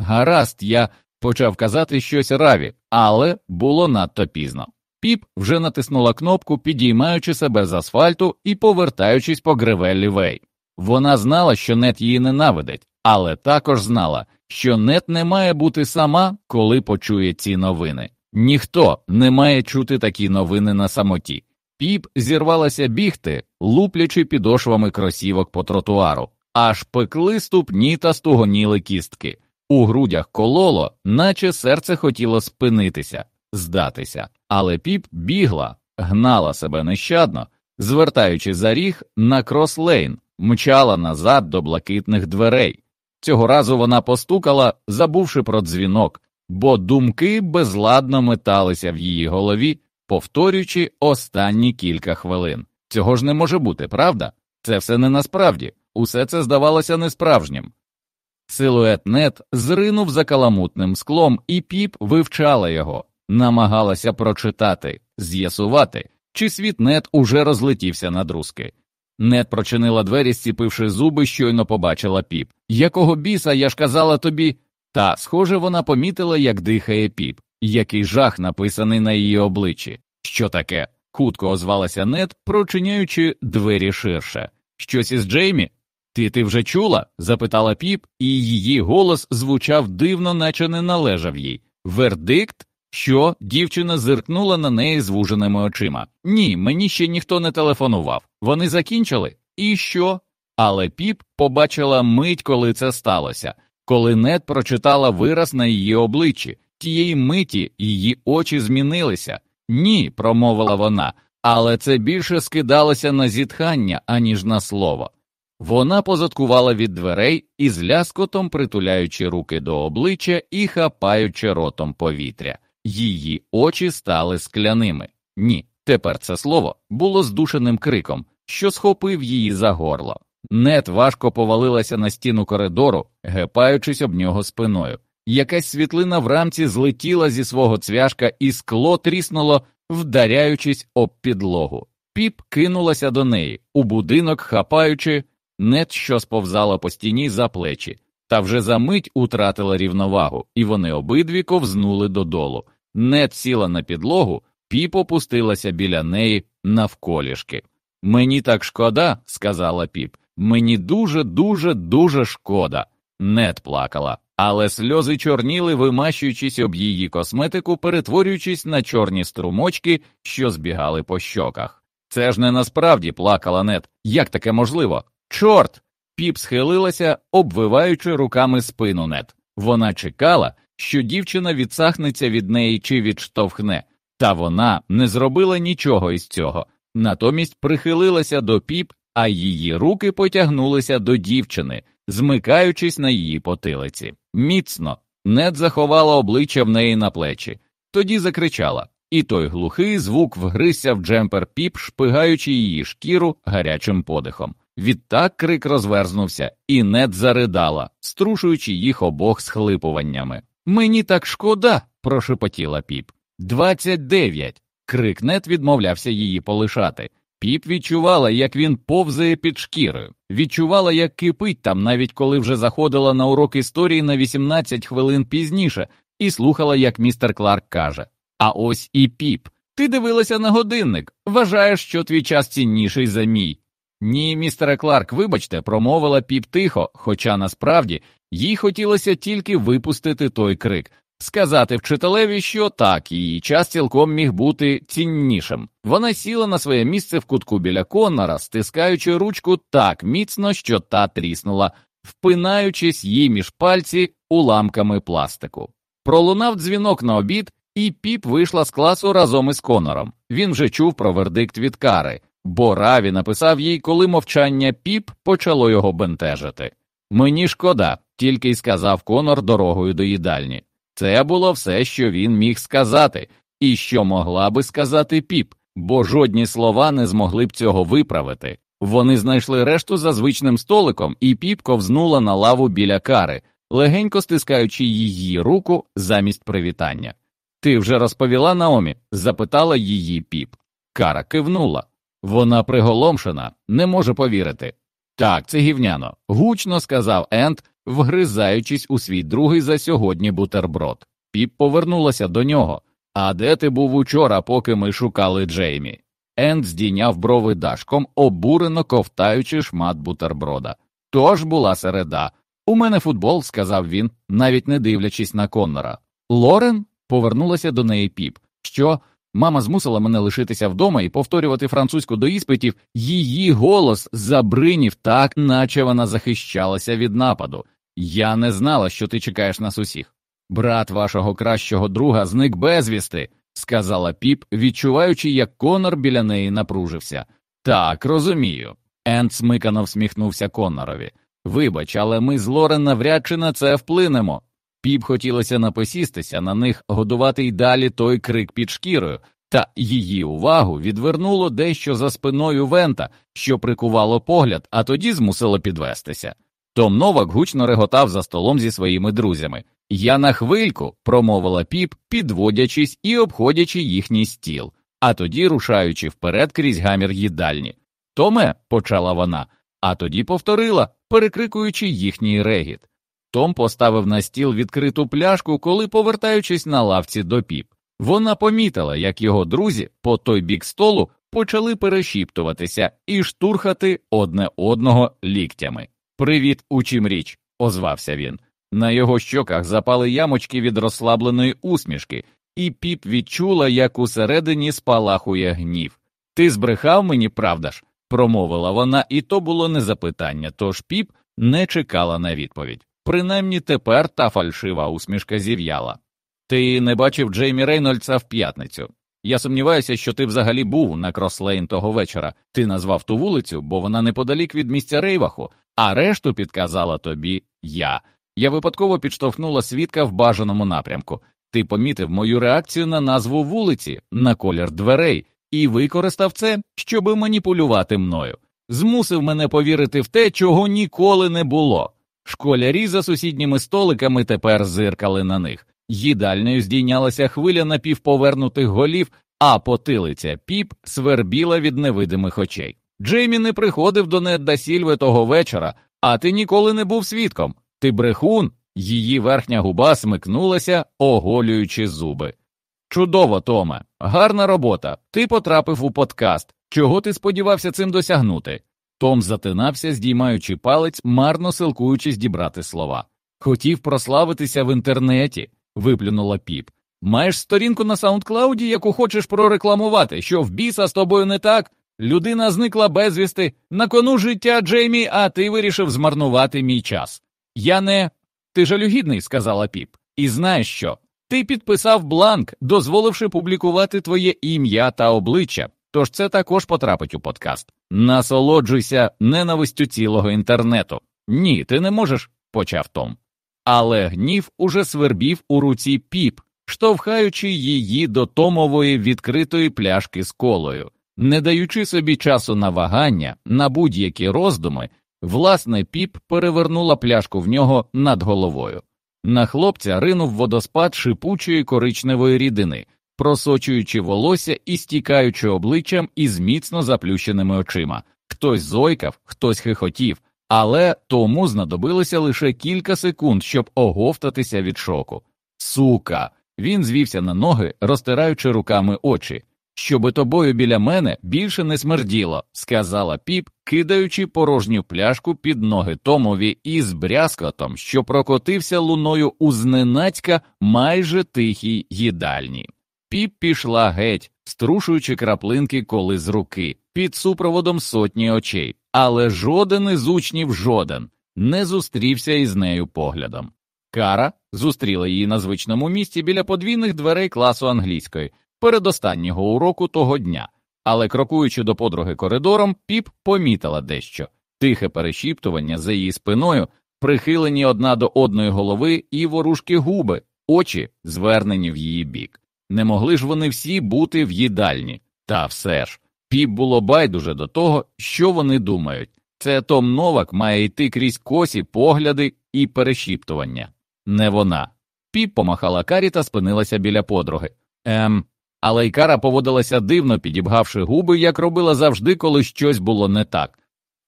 Гаразд, я почав казати щось раві, але було надто пізно. Піп вже натиснула кнопку, підіймаючи себе з асфальту і повертаючись по гривеллі вей. Вона знала, що нет її ненавидить, але також знала, що нет не має бути сама, коли почує ці новини. Ніхто не має чути такі новини на самоті. Піп зірвалася бігти, луплячи підошвами кросівок по тротуару, аж пекли ступні та стугоніли кістки. У грудях кололо, наче серце хотіло спинитися, здатися, але Піп бігла, гнала себе нещадно, звертаючи за ріг на Крос-Лейн, мчала назад до блакитних дверей. Цього разу вона постукала, забувши про дзвінок, бо думки безладно металися в її голові, повторюючи останні кілька хвилин. Цього ж не може бути, правда? Це все не насправді, усе це здавалося несправжнім. Силует нет зринув за каламутним склом, і піп вивчала його, намагалася прочитати, з'ясувати, чи світ нет уже розлетівся на друзки. Нет прочинила двері, стіпивши зуби, щойно побачила піп. Якого біса я ж казала тобі? Та, схоже, вона помітила, як дихає піп, який жах написаний на її обличчі. Що таке? Хутко озвалася нет, прочиняючи двері ширше. Щось із Джеймі? Ти ти вже чула? запитала піп, і її голос звучав дивно, наче не належав їй. Вердикт? Що дівчина зиркнула на неї звуженими очима. Ні, мені ще ніхто не телефонував. Вони закінчили? І що? Але піп побачила мить, коли це сталося, коли нет прочитала вираз на її обличчі. Тієї миті її очі змінилися. Ні, промовила вона, але це більше скидалося на зітхання, аніж на слово. Вона позадкувала від дверей і з ляскотом притуляючи руки до обличчя і хапаючи ротом повітря. Її очі стали скляними. Ні, тепер це слово було здушеним криком, що схопив її за горло. Нет важко повалилася на стіну коридору, гепаючись об нього спиною. Якась світлина в рамці злетіла зі свого цвяшка, і скло тріснуло, вдаряючись об підлогу. Піп кинулася до неї, у будинок хапаючи, нет що сповзала по стіні за плечі, та вже за мить утратила рівновагу, і вони обидві ковзнули додолу. Нет сіла на підлогу, піп опустилася біля неї навколішки. Мені так шкода, сказала піп. Мені дуже, дуже, дуже шкода. Нет плакала, але сльози чорніли, вимащуючись об її косметику, перетворюючись на чорні струмочки, що збігали по щоках. Це ж не насправді плакала нет. Як таке можливо? Чорт! Піп схилилася, обвиваючи руками спину нет. Вона чекала, що дівчина відсахнеться від неї чи відштовхне, та вона не зробила нічого із цього, натомість прихилилася до піп, а її руки потягнулися до дівчини, змикаючись на її потилиці. Міцно нед заховала обличчя в неї на плечі, тоді закричала, і той глухий звук вгризся в джемпер піп, шпигаючи її шкіру гарячим подихом. Відтак крик розверзнувся, і нед заридала, струшуючи їх обох схлипуваннями. Мені так шкода, прошепотіла піп. Двадцять дев'ять. Крик нет відмовлявся її полишати. Піп відчувала, як він повзає під шкірою, відчувала, як кипить там, навіть коли вже заходила на урок історії на 18 хвилин пізніше, і слухала, як містер Кларк каже: А ось і піп. Ти дивилася на годинник, вважаєш, що твій час цінніший за мій. Ні, містере Кларк, вибачте, промовила піп тихо, хоча насправді їй хотілося тільки випустити той крик, сказати вчителеві, що так, її час цілком міг бути ціннішим. Вона сіла на своє місце в кутку біля Коннора, стискаючи ручку так міцно, що та тріснула, впинаючись їй між пальці уламками пластику. Пролунав дзвінок на обід, і піп вийшла з класу разом із Конором. Він вже чув про вердикт від кари, бо Раві написав їй, коли мовчання піп почало його бентежити. Мені шкода, тільки й сказав Конор дорогою до їдальні. Це було все, що він міг сказати, і що могла би сказати піп, бо жодні слова не змогли б цього виправити. Вони знайшли решту за звичним столиком, і піп ковзнула на лаву біля кари, легенько стискаючи її руку замість привітання. Ти вже розповіла Наомі? запитала її піп. Кара кивнула. Вона приголомшена, не може повірити. Так, це гівняно, гучно сказав Ент, вгризаючись у свій другий за сьогодні бутерброд. Піп повернулася до нього. А де ти був учора, поки ми шукали Джеймі? Енд здійняв брови дашком, обурено ковтаючи шмат бутерброда. Тож була середа. У мене футбол, сказав він, навіть не дивлячись на Коннора. Лорен повернулася до неї піп. Що? Мама змусила мене лишитися вдома і повторювати французьку до іспитів, її голос забринів так, наче вона захищалася від нападу. Я не знала, що ти чекаєш нас усіх. Брат вашого кращого друга зник безвісти, сказала піп, відчуваючи, як Конор біля неї напружився. Так, розумію. Енд смикано всміхнувся Конорові. Вибач, але ми з Лорен навряд чи на це вплинемо. Піп хотілося напосістися на них, годувати й далі той крик під шкірою, та її увагу відвернуло дещо за спиною вента, що прикувало погляд, а тоді змусило підвестися. Том Новак гучно реготав за столом зі своїми друзями. Я на хвильку, промовила піп, підводячись і обходячи їхній стіл, а тоді рушаючи вперед крізь гамір їдальні. Томе, почала вона, а тоді повторила, перекрикуючи їхній регіт. Том поставив на стіл відкриту пляшку, коли, повертаючись на лавці до піп. Вона помітила, як його друзі по той бік столу почали перешіптуватися і штурхати одне одного ліктями. Привіт, у чим річ, озвався він. На його щоках запали ямочки від розслабленої усмішки, і піп відчула, як усередині спалахує гнів. Ти збрехав мені, правда ж? промовила вона, і то було не запитання, тож піп не чекала на відповідь. Принаймні тепер та фальшива усмішка зів'яла. Ти не бачив Джеймі Рейнольдса в п'ятницю. Я сумніваюся, що ти взагалі був на Крослейн того вечора. Ти назвав ту вулицю, бо вона неподалік від місця Рейваху, а решту підказала тобі я. Я випадково підштовхнула свідка в бажаному напрямку. Ти помітив мою реакцію на назву вулиці, на колір дверей, і використав це, щоби маніпулювати мною. Змусив мене повірити в те, чого ніколи не було. Школярі за сусідніми столиками тепер зиркали на них. Їдальнею здійнялася хвиля напівповернутих голів, а потилиця піп свербіла від невидимих очей. Джеймі не приходив до Недда Сільве того вечора, а ти ніколи не був свідком. Ти брехун, її верхня губа смикнулася, оголюючи зуби. Чудово, Томе, гарна робота. Ти потрапив у подкаст. Чого ти сподівався цим досягнути? Том затинався, здіймаючи палець, марно силкуючись дібрати слова. Хотів прославитися в інтернеті, виплюнула піп. Маєш сторінку на Саундклауді, яку хочеш прорекламувати, що в біса з тобою не так. Людина зникла безвісти, на кону життя Джеймі, а ти вирішив змарнувати мій час. Я не. Ти жалюгідний, сказала піп. І знаєш що? Ти підписав бланк, дозволивши публікувати твоє ім'я та обличчя, тож це також потрапить у подкаст. Насолоджуйся ненавистю цілого інтернету. Ні, ти не можеш, почав Том. Але гнів уже свербів у руці піп, штовхаючи її до Томової відкритої пляшки з колою, не даючи собі часу на вагання, на будь-які роздуми, власне, піп перевернула пляшку в нього над головою. На хлопця ринув водоспад шипучої коричневої рідини, просочуючи волосся і стікаючи обличчям із міцно заплющеними очима. Хтось зойкав, хтось хихотів, але тому знадобилося лише кілька секунд, щоб оговтатися від шоку. Сука! Він звівся на ноги, розтираючи руками очі. Щоби тобою біля мене більше не смерділо, сказала піп, кидаючи порожню пляшку під ноги Томові із брязкотом, що прокотився луною у зненацька майже тихій їдальні. Піп пішла геть, струшуючи краплинки коли з руки, під супроводом сотні очей, але жоден із учнів жоден не зустрівся із нею поглядом. Кара зустріла її на звичному місці біля подвійних дверей класу англійської, передостаннього уроку того дня, але крокуючи до подруги коридором, піп помітила дещо тихе перешіптування за її спиною, прихилені одна до одної голови і ворушки губи, очі звернені в її бік. Не могли ж вони всі бути в їдальні, та все ж. Піп було байдуже до того, що вони думають. Це Том Новак має йти крізь косі погляди і перешіптування. Не вона. Піп помахала карі та спинилася біля подруги. Ем, але й Кара поводилася дивно, підібгавши губи, як робила завжди, коли щось було не так.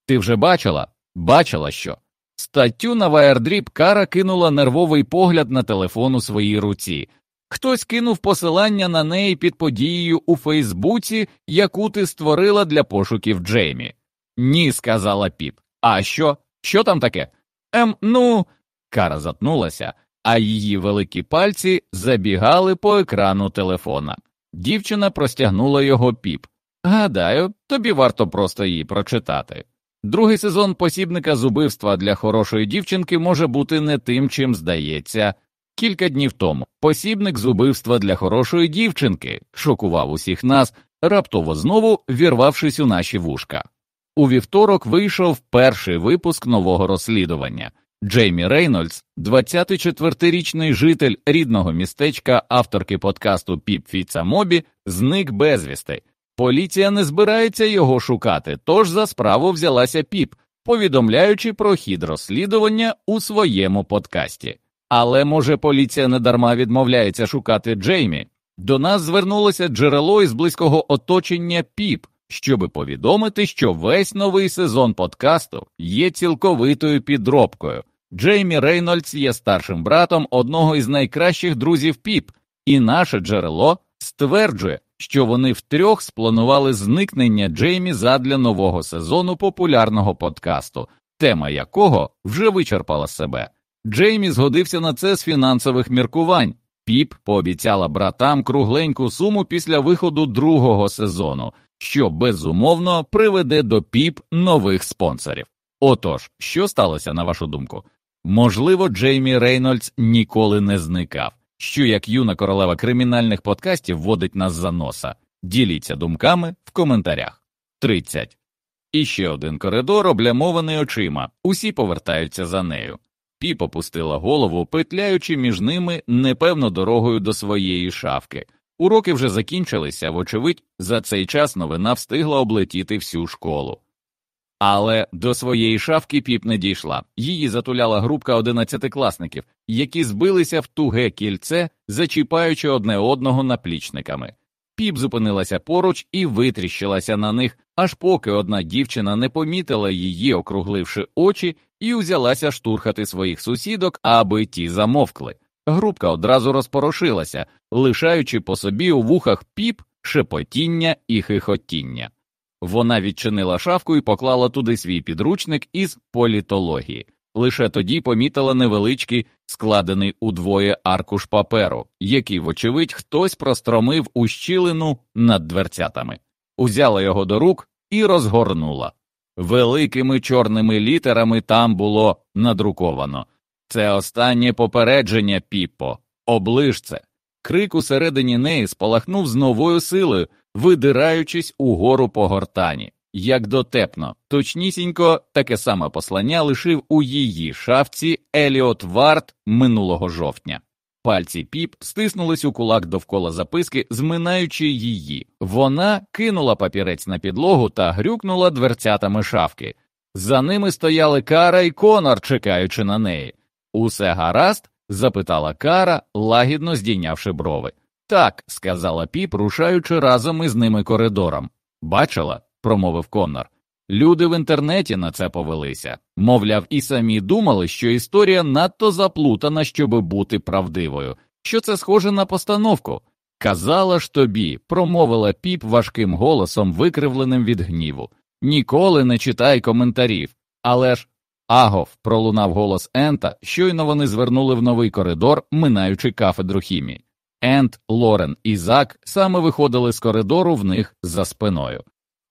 Ти вже бачила? Бачила що? Статтю на Ваердріп Кара кинула нервовий погляд на телефон у своїй руці. Хтось кинув посилання на неї під подією у Фейсбуці, яку ти створила для пошуків Джеймі. Ні, сказала піп. А що? Що там таке? Ем, ну. Кара затнулася, а її великі пальці забігали по екрану телефона. Дівчина простягнула його піп. Гадаю, тобі варто просто її прочитати. Другий сезон посібника з убивства для хорошої дівчинки може бути не тим, чим здається. Кілька днів тому посібник з убивства для хорошої дівчинки шокував усіх нас, раптово знову вірвавшись у наші вушка. У вівторок вийшов перший випуск нового розслідування. Джеймі Рейнольдс, 24-річний житель рідного містечка авторки подкасту Піп Фіца Мобі, зник безвісти. Поліція не збирається його шукати, тож за справу взялася піп, повідомляючи про хід розслідування у своєму подкасті. Але може поліція недарма відмовляється шукати Джеймі. До нас звернулося джерело із близького оточення піп, щоби повідомити, що весь новий сезон подкасту є цілковитою підробкою. Джеймі Рейнольдс є старшим братом одного із найкращих друзів піп, і наше джерело стверджує, що вони втрьох спланували зникнення Джеймі задля нового сезону популярного подкасту, тема якого вже вичерпала себе. Джеймі згодився на це з фінансових міркувань. Піп пообіцяла братам кругленьку суму після виходу другого сезону, що безумовно приведе до піп нових спонсорів. Отож, що сталося на вашу думку? Можливо, Джеймі Рейнольдс ніколи не зникав, що як юна королева кримінальних подкастів водить нас за носа. Діліться думками в коментарях. 30. І ще один коридор, облямований очима, усі повертаються за нею. Піп опустила голову, петляючи між ними непевно дорогою до своєї шавки. Уроки вже закінчилися, вочевидь, за цей час новина встигла облетіти всю школу. Але до своєї шавки піп не дійшла. Її затуляла групка одинадцятикласників, які збилися в туге кільце, зачіпаючи одне одного наплічниками. Піп зупинилася поруч і витріщилася на них, аж поки одна дівчина не помітила її, округливши очі, і узялася штурхати своїх сусідок, аби ті замовкли. Групка одразу розпорошилася, лишаючи по собі у вухах піп, шепотіння і хихотіння. Вона відчинила шафку і поклала туди свій підручник із політології. Лише тоді помітила невеличкий, складений удвоє аркуш паперу, який, вочевидь, хтось простромив у щілину над дверцятами, узяла його до рук і розгорнула. Великими чорними літерами там було надруковано це останнє попередження, Піппо, оближ це. Крик усередині неї спалахнув з новою силою, видираючись угору по гортані. Як дотепно, точнісінько таке саме послання лишив у її шафці Еліот Варт минулого жовтня. Пальці піп стиснулись у кулак довкола записки, зминаючи її. Вона кинула папірець на підлогу та грюкнула дверцятами шафки. За ними стояли Кара і Конор, чекаючи на неї. Усе гаразд? запитала Кара, лагідно здійнявши брови. Так, сказала піп, рушаючи разом із ними коридором. Бачила, промовив Коннор. Люди в інтернеті на це повелися, мовляв, і самі думали, що історія надто заплутана, щоби бути правдивою, що це схоже на постановку. Казала ж тобі, промовила піп важким голосом, викривленим від гніву. Ніколи не читай коментарів. Але ж агов, пролунав голос Ента, щойно вони звернули в новий коридор, минаючи кафедру хімії. Ент, Лорен і Зак саме виходили з коридору в них за спиною.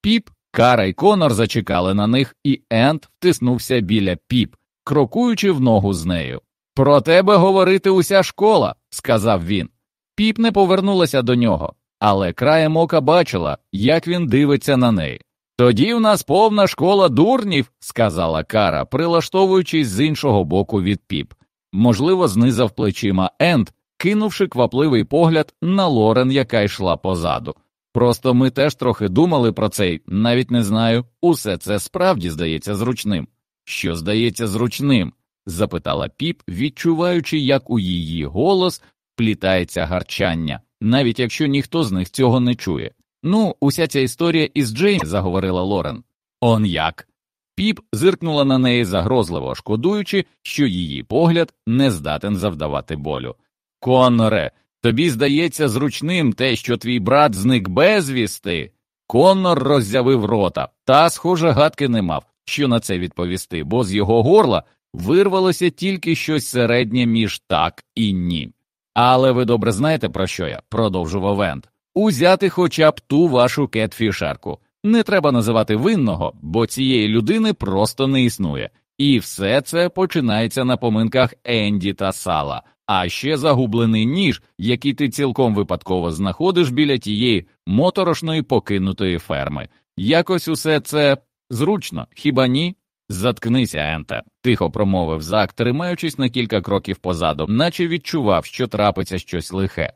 Піп, Кара й Конор зачекали на них, і Ент втиснувся біля піп, крокуючи в ногу з нею. Про тебе говорити уся школа, сказав він. Піп не повернулася до нього, але краєм ока бачила, як він дивиться на неї. Тоді в нас повна школа дурнів, сказала Кара, прилаштовуючись з іншого боку від піп. Можливо, знизав плечима Ент, кинувши квапливий погляд на Лорен, яка йшла позаду. Просто ми теж трохи думали про це, навіть не знаю, усе це справді здається зручним. Що здається зручним? запитала піп, відчуваючи, як у її голос плітається гарчання, навіть якщо ніхто з них цього не чує. Ну, уся ця історія із Джеймі, заговорила Лорен. Он як? Піп зиркнула на неї загрозливо, шкодуючи, що її погляд не здатен завдавати болю. Конноре, тобі здається зручним те, що твій брат зник безвісти. Коннор роззявив рота, та, схоже, гадки не мав, що на це відповісти, бо з його горла вирвалося тільки щось середнє між так і ні. Але ви добре знаєте, про що я, продовжував Енд. Узяти хоча б ту вашу кетфішерку. Не треба називати винного, бо цієї людини просто не існує. І все це починається на поминках Енді та Сала, а ще загублений ніж, який ти цілком випадково знаходиш біля тієї моторошної покинутої ферми. Якось усе це зручно, хіба ні? Заткнися, Енте, тихо промовив Зак, тримаючись на кілька кроків позаду, наче відчував, що трапиться щось лихе.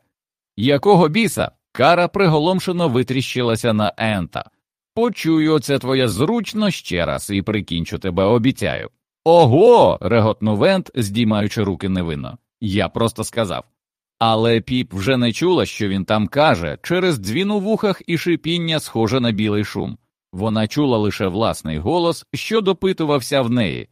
Якого біса? Кара приголомшено витріщилася на Ента. Почую оце твоє зручно ще раз і прикінчу тебе, обіцяю. Ого. реготнув Ент, здіймаючи руки невинно. Я просто сказав. Але піп вже не чула, що він там каже, через дзвін у вухах і шипіння, схоже на білий шум. Вона чула лише власний голос, що допитувався в неї.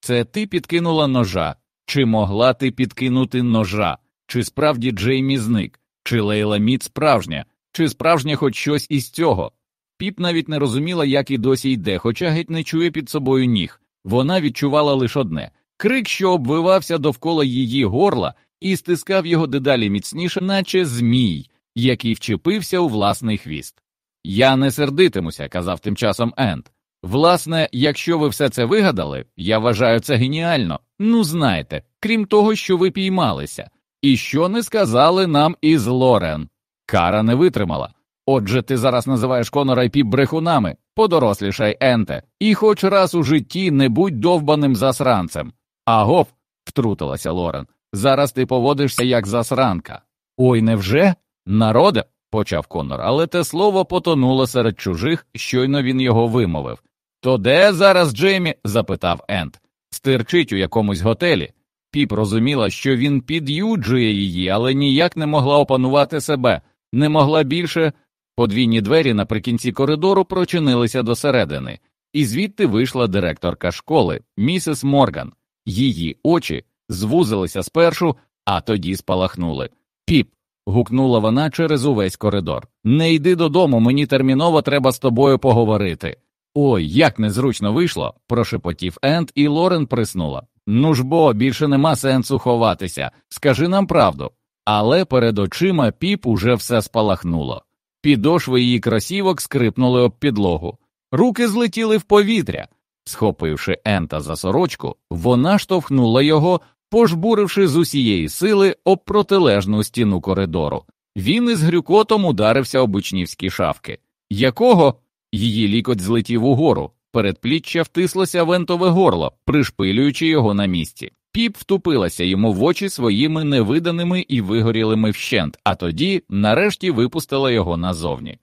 Це ти підкинула ножа, чи могла ти підкинути ножа, чи справді Джеймі зник, чи Лейла Мід справжня, чи справжнє хоч щось із цього. Піп навіть не розуміла, як і досі йде, хоча геть не чує під собою ніг. Вона відчувала лише одне крик, що обвивався довкола її горла, і стискав його дедалі міцніше, наче змій, який вчепився у власний хвіст. Я не сердитимуся, казав тим часом Енд. Власне, якщо ви все це вигадали, я вважаю це геніально. Ну знаєте, крім того, що ви піймалися, і що не сказали нам із Лорен. Кара не витримала. Отже, ти зараз називаєш Конора і піп брехунами, подорослішай, Енте, і хоч раз у житті не будь довбаним засранцем. Агов, втрутилася Лорен, зараз ти поводишся як засранка. Ой, невже? Народе, почав Конор, але те слово потонуло серед чужих, щойно він його вимовив. То де зараз Джеймі? запитав Ент. Стирчить у якомусь готелі. Піп розуміла, що він під'юджує її, але ніяк не могла опанувати себе, не могла більше. Подвійні двері наприкінці коридору прочинилися досередини, і звідти вийшла директорка школи, місіс Морган. Її очі звузилися спершу, а тоді спалахнули. Піп. гукнула вона через увесь коридор. Не йди додому, мені терміново треба з тобою поговорити. Ой, як незручно вийшло, прошепотів Енд, і Лорен приснула. Ну ж бо, більше нема сенсу ховатися, скажи нам правду. Але перед очима піп уже все спалахнуло. Підошви її кросівок скрипнули об підлогу, руки злетіли в повітря. Схопивши Ента за сорочку, вона штовхнула його, пожбуривши з усієї сили об протилежну стіну коридору. Він із грюкотом ударився об учнівські шавки. Якого? Її лікоть злетів угору, передпліччя втислося в ентове горло, пришпилюючи його на місці. Піп втупилася йому в очі своїми невиданими і вигорілими вщент, а тоді, нарешті, випустила його назовні.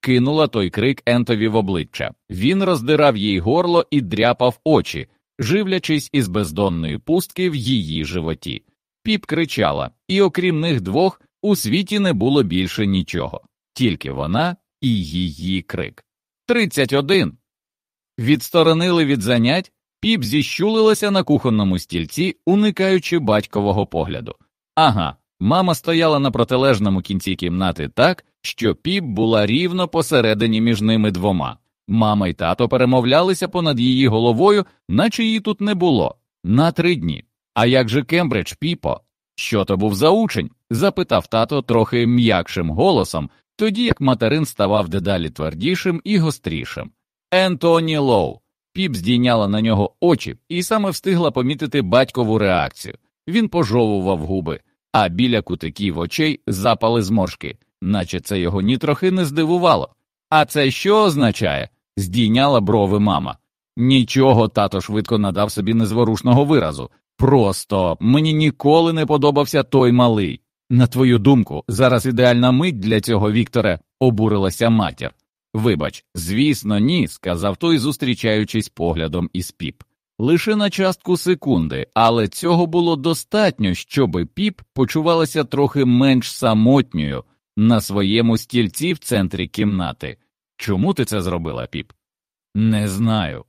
Кинула той крик Ентові в обличчя. Він роздирав їй горло і дряпав очі, живлячись із бездонної пустки в її животі. Піп кричала, і окрім них двох, у світі не було більше нічого, тільки вона і її крик. Тридцять один. Відсторонили від занять, піп зіщулилася на кухонному стільці, уникаючи батькового погляду. Ага, мама стояла на протилежному кінці кімнати так, що піп була рівно посередині між ними двома. Мама й тато перемовлялися понад її головою, наче її тут не було, на три дні. А як же Кембридж, піпо? Що то був за учень? запитав тато трохи м'якшим голосом, тоді як материн ставав дедалі твердішим і гострішим. Ентоні Лоу. Піп здійняла на нього очі і саме встигла помітити батькову реакцію. Він пожовував губи, а біля кутиків очей запали зморшки, наче це його нітрохи не здивувало. А це що означає? здійняла брови мама. Нічого тато швидко надав собі незворушного виразу. Просто мені ніколи не подобався той малий. На твою думку, зараз ідеальна мить для цього Вікторе, обурилася матір. Вибач, звісно, ні, сказав той, зустрічаючись поглядом із піп. Лише на частку секунди, але цього було достатньо, щоби піп почувалася трохи менш самотньою на своєму стільці в центрі кімнати. Чому ти це зробила, піп? Не знаю.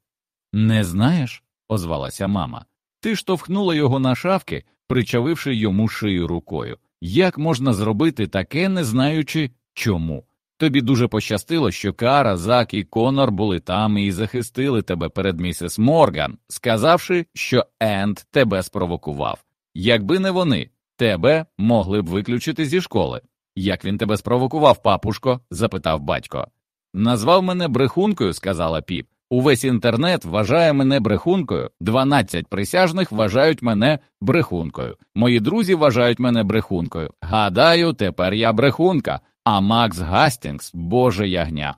Не знаєш? озвалася мама. Ти штовхнула його на шавки, причавивши йому шию рукою. Як можна зробити таке, не знаючи чому? Тобі дуже пощастило, що Кара, Зак і Конор були там і захистили тебе перед місіс Морган, сказавши, що Енд тебе спровокував. Якби не вони, тебе могли б виключити зі школи. Як він тебе спровокував, папушко? запитав батько. Назвав мене брехункою, сказала піп. Увесь інтернет вважає мене брехункою, 12 присяжних вважають мене брехункою. Мої друзі вважають мене брехункою. Гадаю, тепер я брехунка, а Макс Гастінгс боже ягня.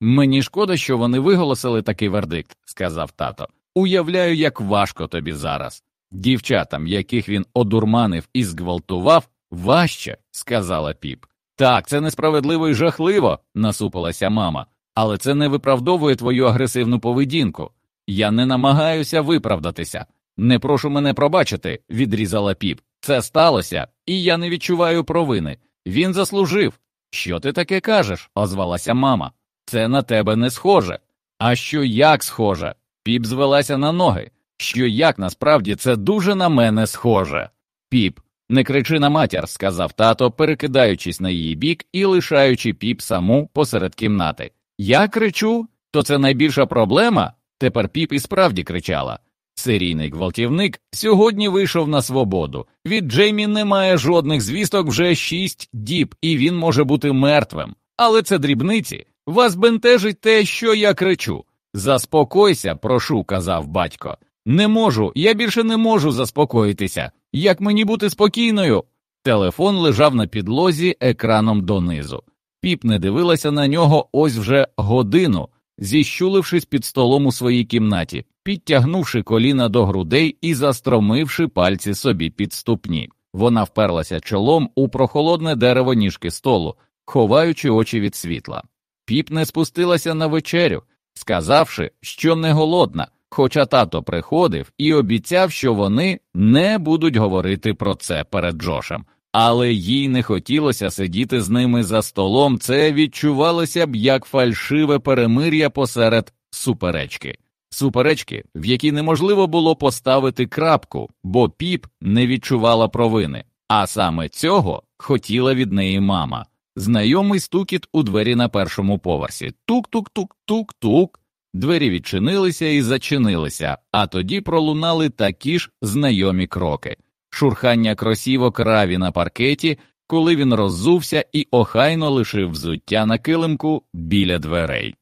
Мені шкода, що вони виголосили такий вердикт, сказав тато. Уявляю, як важко тобі зараз. Дівчатам, яких він одурманив і зґвалтував, важче, сказала піп. Так, це несправедливо і жахливо, насупилася мама, але це не виправдовує твою агресивну поведінку. Я не намагаюся виправдатися. Не прошу мене пробачити, відрізала піп. Це сталося, і я не відчуваю провини. Він заслужив. Що ти таке кажеш? озвалася мама. Це на тебе не схоже. А що як схоже? Піп звелася на ноги. Що як насправді це дуже на мене схоже. Піп, не кричи на матір, сказав тато, перекидаючись на її бік і лишаючи піп саму посеред кімнати. Я кричу, то це найбільша проблема. Тепер піп і справді кричала. Серійний гвалтівник сьогодні вийшов на свободу. Від Джеймі немає жодних звісток вже шість діб, і він може бути мертвим. Але це дрібниці. Вас бентежить те, що я кричу. Заспокойся, прошу, казав батько. Не можу, я більше не можу заспокоїтися. Як мені бути спокійною? Телефон лежав на підлозі екраном донизу. Піп не дивилася на нього ось вже годину, зіщулившись під столом у своїй кімнаті, підтягнувши коліна до грудей і застромивши пальці собі під ступні. Вона вперлася чолом у прохолодне дерево ніжки столу, ховаючи очі від світла. Піп не спустилася на вечерю, сказавши, що не голодна, хоча тато приходив і обіцяв, що вони не будуть говорити про це перед Джошем. Але їй не хотілося сидіти з ними за столом, це відчувалося б як фальшиве перемир'я посеред суперечки, суперечки, в якій неможливо було поставити крапку, бо піп не відчувала провини, а саме цього хотіла від неї мама. Знайомий стукіт у двері на першому поверсі. Тук-тук-тук-тук-тук. Двері відчинилися і зачинилися, а тоді пролунали такі ж знайомі кроки шурхання кросівок раві на паркеті, коли він роззувся і охайно лишив взуття на килимку біля дверей.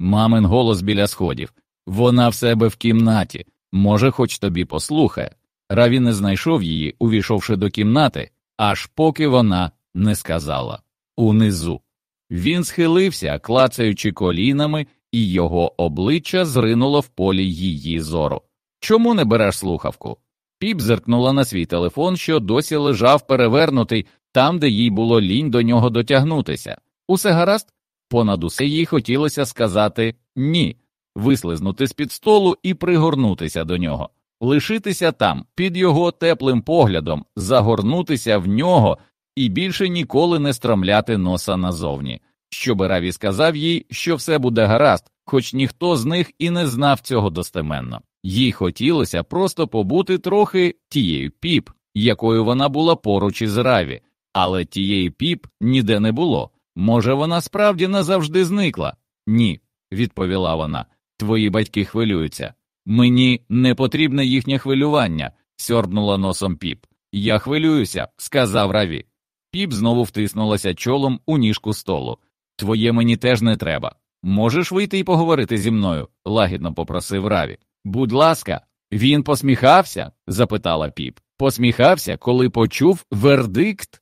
Мамин голос біля сходів вона в себе в кімнаті, може, хоч тобі послухає. Раві не знайшов її, увійшовши до кімнати, аж поки вона не сказала унизу. Він схилився, клацаючи колінами, і його обличчя зринуло в полі її зору. Чому не береш слухавку? Піп зиркнула на свій телефон, що досі лежав перевернутий там, де їй було лінь до нього дотягнутися. Усе гаразд? Понад усе їй хотілося сказати ні, вислизнути з під столу і пригорнутися до нього, лишитися там, під його теплим поглядом, загорнутися в нього і більше ніколи не стромляти носа назовні. Щоб Раві сказав їй, що все буде гаразд, хоч ніхто з них і не знав цього достеменно. Їй хотілося просто побути трохи тією піп, якою вона була поруч із Раві, але тієї піп ніде не було. Може, вона справді назавжди зникла? Ні, відповіла вона. Твої батьки хвилюються. Мені не потрібне їхнє хвилювання, сьорбнула носом піп. Я хвилююся, сказав Раві. Піп знову втиснулася чолом у ніжку столу. Твоє мені теж не треба. Можеш вийти і поговорити зі мною? лагідно попросив Раві. Будь ласка, він посміхався? запитала піп. Посміхався, коли почув вердикт.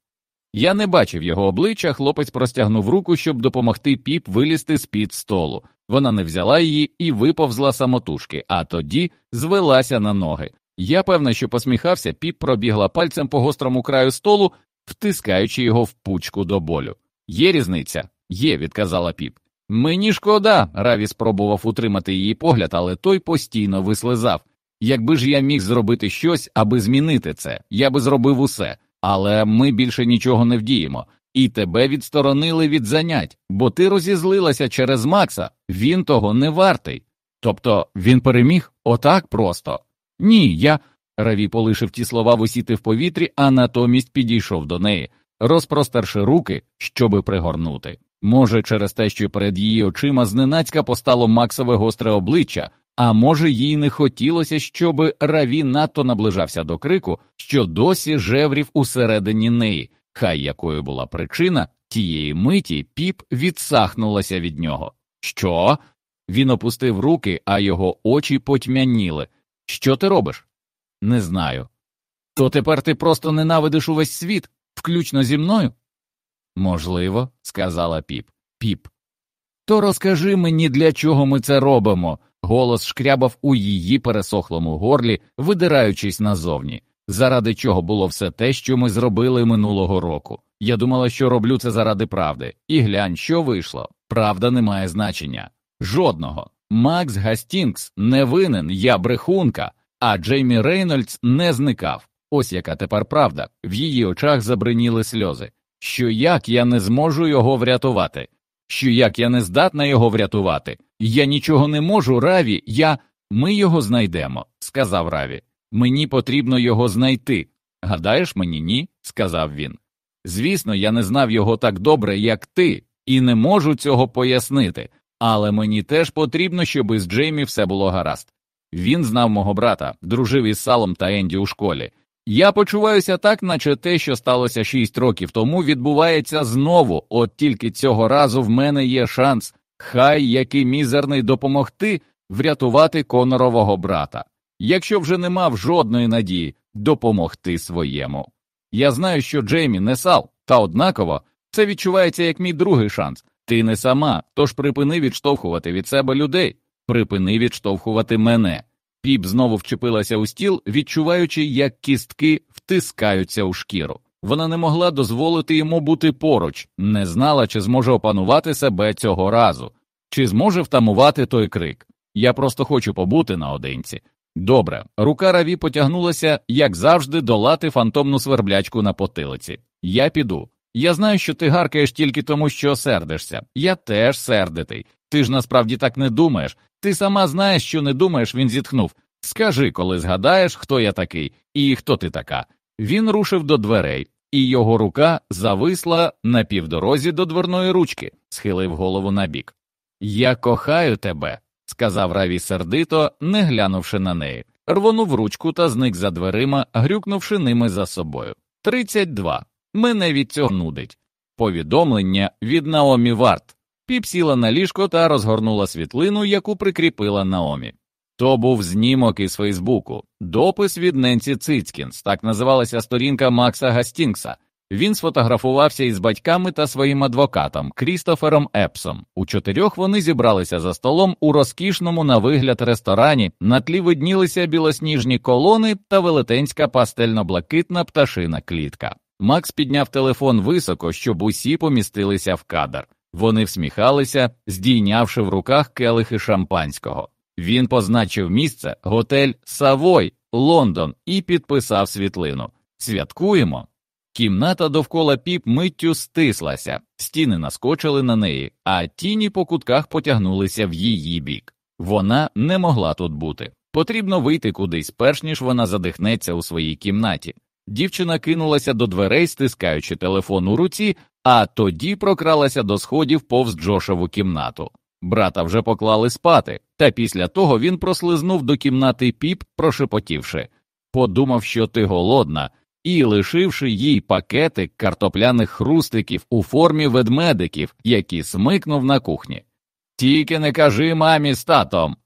Я не бачив його обличчя, хлопець простягнув руку, щоб допомогти піп вилізти з під столу. Вона не взяла її і виповзла самотужки, а тоді звелася на ноги. Я певна, що посміхався, піп пробігла пальцем по гострому краю столу, втискаючи його в пучку до болю. Є різниця? Є, відказала піп. Мені шкода, Раві спробував утримати її погляд, але той постійно вислизав. Якби ж я міг зробити щось, аби змінити це, я би зробив усе, але ми більше нічого не вдіємо, і тебе відсторонили від занять, бо ти розізлилася через Макса, він того не вартий. Тобто він переміг отак просто? Ні, я. Раві полишив ті слова висіти в повітрі, а натомість підійшов до неї, розпростерши руки, щоби пригорнути. Може, через те, що перед її очима зненацька постало Максове гостре обличчя, а може, їй не хотілося, щоб Раві надто наближався до крику, що досі жеврів усередині неї, хай якою була причина, тієї миті піп відсахнулася від нього. Що? Він опустив руки, а його очі потьмяніли. Що ти робиш? Не знаю. То тепер ти просто ненавидиш увесь світ, включно зі мною? Можливо, сказала піп. Піп. То розкажи мені, для чого ми це робимо. Голос шкрябав у її пересохлому горлі, видираючись назовні. Заради чого було все те, що ми зробили минулого року. Я думала, що роблю це заради правди, і глянь, що вийшло. Правда не має значення. Жодного. Макс Гастінгс не винен, я брехунка, а Джеймі Рейнольдс не зникав. Ось яка тепер правда. В її очах забриніли сльози. Що як я не зможу його врятувати? Що як я не здатна його врятувати? Я нічого не можу, Раві, я. Ми його знайдемо, сказав Раві. Мені потрібно його знайти. Гадаєш мені, ні? сказав він. Звісно, я не знав його так добре, як ти, і не можу цього пояснити, але мені теж потрібно, щоб із Джеймі все було гаразд. Він знав мого брата, дружив із Салом та Енді у школі. Я почуваюся так, наче те, що сталося шість років тому, відбувається знову, от тільки цього разу в мене є шанс, хай який мізерний допомогти врятувати конорового брата, якщо вже не мав жодної надії допомогти своєму. Я знаю, що Джеймі не сал, та однаково це відчувається як мій другий шанс. Ти не сама, тож припини відштовхувати від себе людей, припини відштовхувати мене. Піп знову вчепилася у стіл, відчуваючи, як кістки втискаються у шкіру. Вона не могла дозволити йому бути поруч, не знала, чи зможе опанувати себе цього разу, чи зможе втамувати той крик. Я просто хочу побути наодинці. Добре, рука раві потягнулася, як завжди, долати фантомну сверблячку на потилиці. Я піду. Я знаю, що ти гаркаєш тільки тому, що сердишся. Я теж сердитий. Ти ж насправді так не думаєш. Ти сама знаєш, що не думаєш, він зітхнув. Скажи, коли згадаєш, хто я такий і хто ти така. Він рушив до дверей, і його рука зависла на півдорозі до дверної ручки, схилив голову набік. Я кохаю тебе, сказав Раві сердито, не глянувши на неї, рвонув ручку та зник за дверима, грюкнувши ними за собою. Тридцять два. Мене від цього нудить. Повідомлення від Наомі Ворд. Піп сіла на ліжко та розгорнула світлину, яку прикріпила Наомі. То був знімок із Фейсбуку, допис від Ненсі Цицькінс, так називалася сторінка Макса Гастінгса. Він сфотографувався із батьками та своїм адвокатом Крістофером Епсом. Учотирьох вони зібралися за столом у розкішному на вигляд ресторані. На тлі виднілися білосніжні колони та велетенська пастельно-блакитна пташина клітка. Макс підняв телефон високо, щоб усі помістилися в кадр. Вони всміхалися, здійнявши в руках келихи шампанського. Він позначив місце готель Савой, Лондон, і підписав світлину. Святкуємо. Кімната довкола піп миттю стислася, стіни наскочили на неї, а тіні по кутках потягнулися в її бік. Вона не могла тут бути. Потрібно вийти кудись, перш ніж вона задихнеться у своїй кімнаті. Дівчина кинулася до дверей, стискаючи телефон у руці, а тоді прокралася до сходів повз Джошеву кімнату. Брата вже поклали спати, та після того він прослизнув до кімнати піп, прошепотівши подумав, що ти голодна, і лишивши їй пакетик картопляних хрустиків у формі ведмедиків, які смикнув на кухні. Тільки не кажи мамі з татом.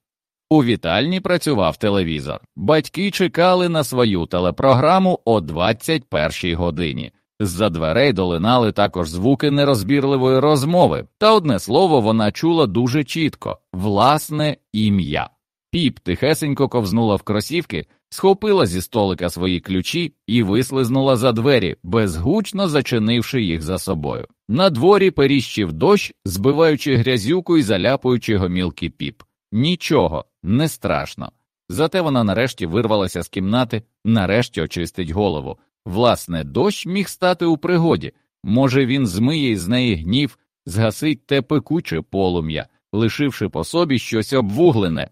У вітальні працював телевізор. Батьки чекали на свою телепрограму о 21 годині. З-за дверей долинали також звуки нерозбірливої розмови, та одне слово вона чула дуже чітко власне ім'я. Піп тихесенько ковзнула в кросівки, схопила зі столика свої ключі і вислизнула за двері, безгучно зачинивши їх за собою. На дворі періщив дощ, збиваючи грязюку і заляпуючи гомілки піп. Нічого, не страшно. Зате вона нарешті вирвалася з кімнати, нарешті очистить голову. Власне, дощ міг стати у пригоді. Може, він змиє із неї гнів, згасить те пекуче полум'я, лишивши по собі щось обвуглене,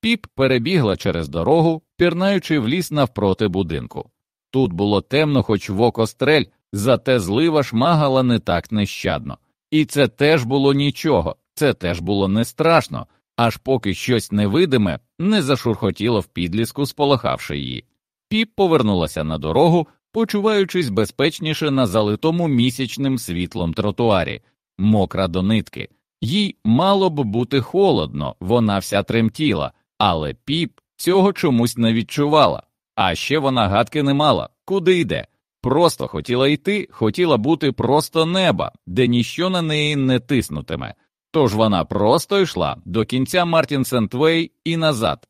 Піп перебігла через дорогу, пірнаючи в ліс навпроти будинку. Тут було темно, хоч в око стрель, зате злива шмагала не так нещадно. І це теж було нічого, це теж було не страшно, аж поки щось невидиме не зашурхотіло в підліску, сполохавши її. Піп повернулася на дорогу, почуваючись безпечніше на залитому місячним світлом тротуарі, мокра до нитки. Їй мало б бути холодно, вона вся тремтіла, але піп цього чомусь не відчувала. А ще вона гадки не мала, куди йде. Просто хотіла йти, хотіла бути просто неба, де ніщо на неї не тиснутиме. Тож вона просто йшла до кінця Мартін Сентвей і назад,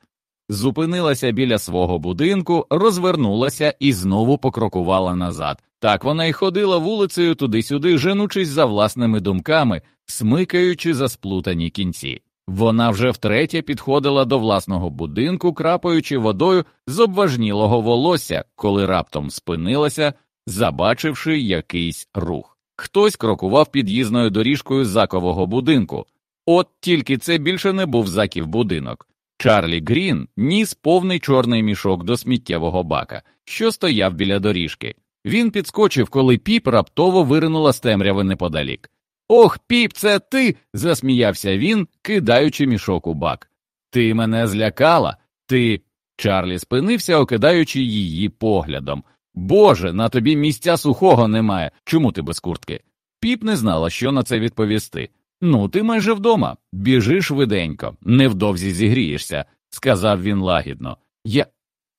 зупинилася біля свого будинку, розвернулася і знову покрокувала назад. Так вона й ходила вулицею туди-сюди, женучись за власними думками, смикаючи за сплутані кінці. Вона вже втретє підходила до власного будинку, крапаючи водою з обважнілого волосся, коли раптом спинилася, забачивши якийсь рух. Хтось крокував під'їзною доріжкою закового будинку. От тільки це більше не був заків будинок. Чарлі Грін ніс повний чорний мішок до сміттєвого бака, що стояв біля доріжки. Він підскочив, коли піп раптово виринула з темряви неподалік. Ох, піп, це ти. засміявся він, кидаючи мішок у бак. Ти мене злякала, ти. Чарлі спинився, окидаючи її поглядом. Боже, на тобі місця сухого немає. Чому ти без куртки? Піп не знала, що на це відповісти. Ну, ти майже вдома, біжи швиденько, невдовзі зігрієшся, сказав він лагідно. Я.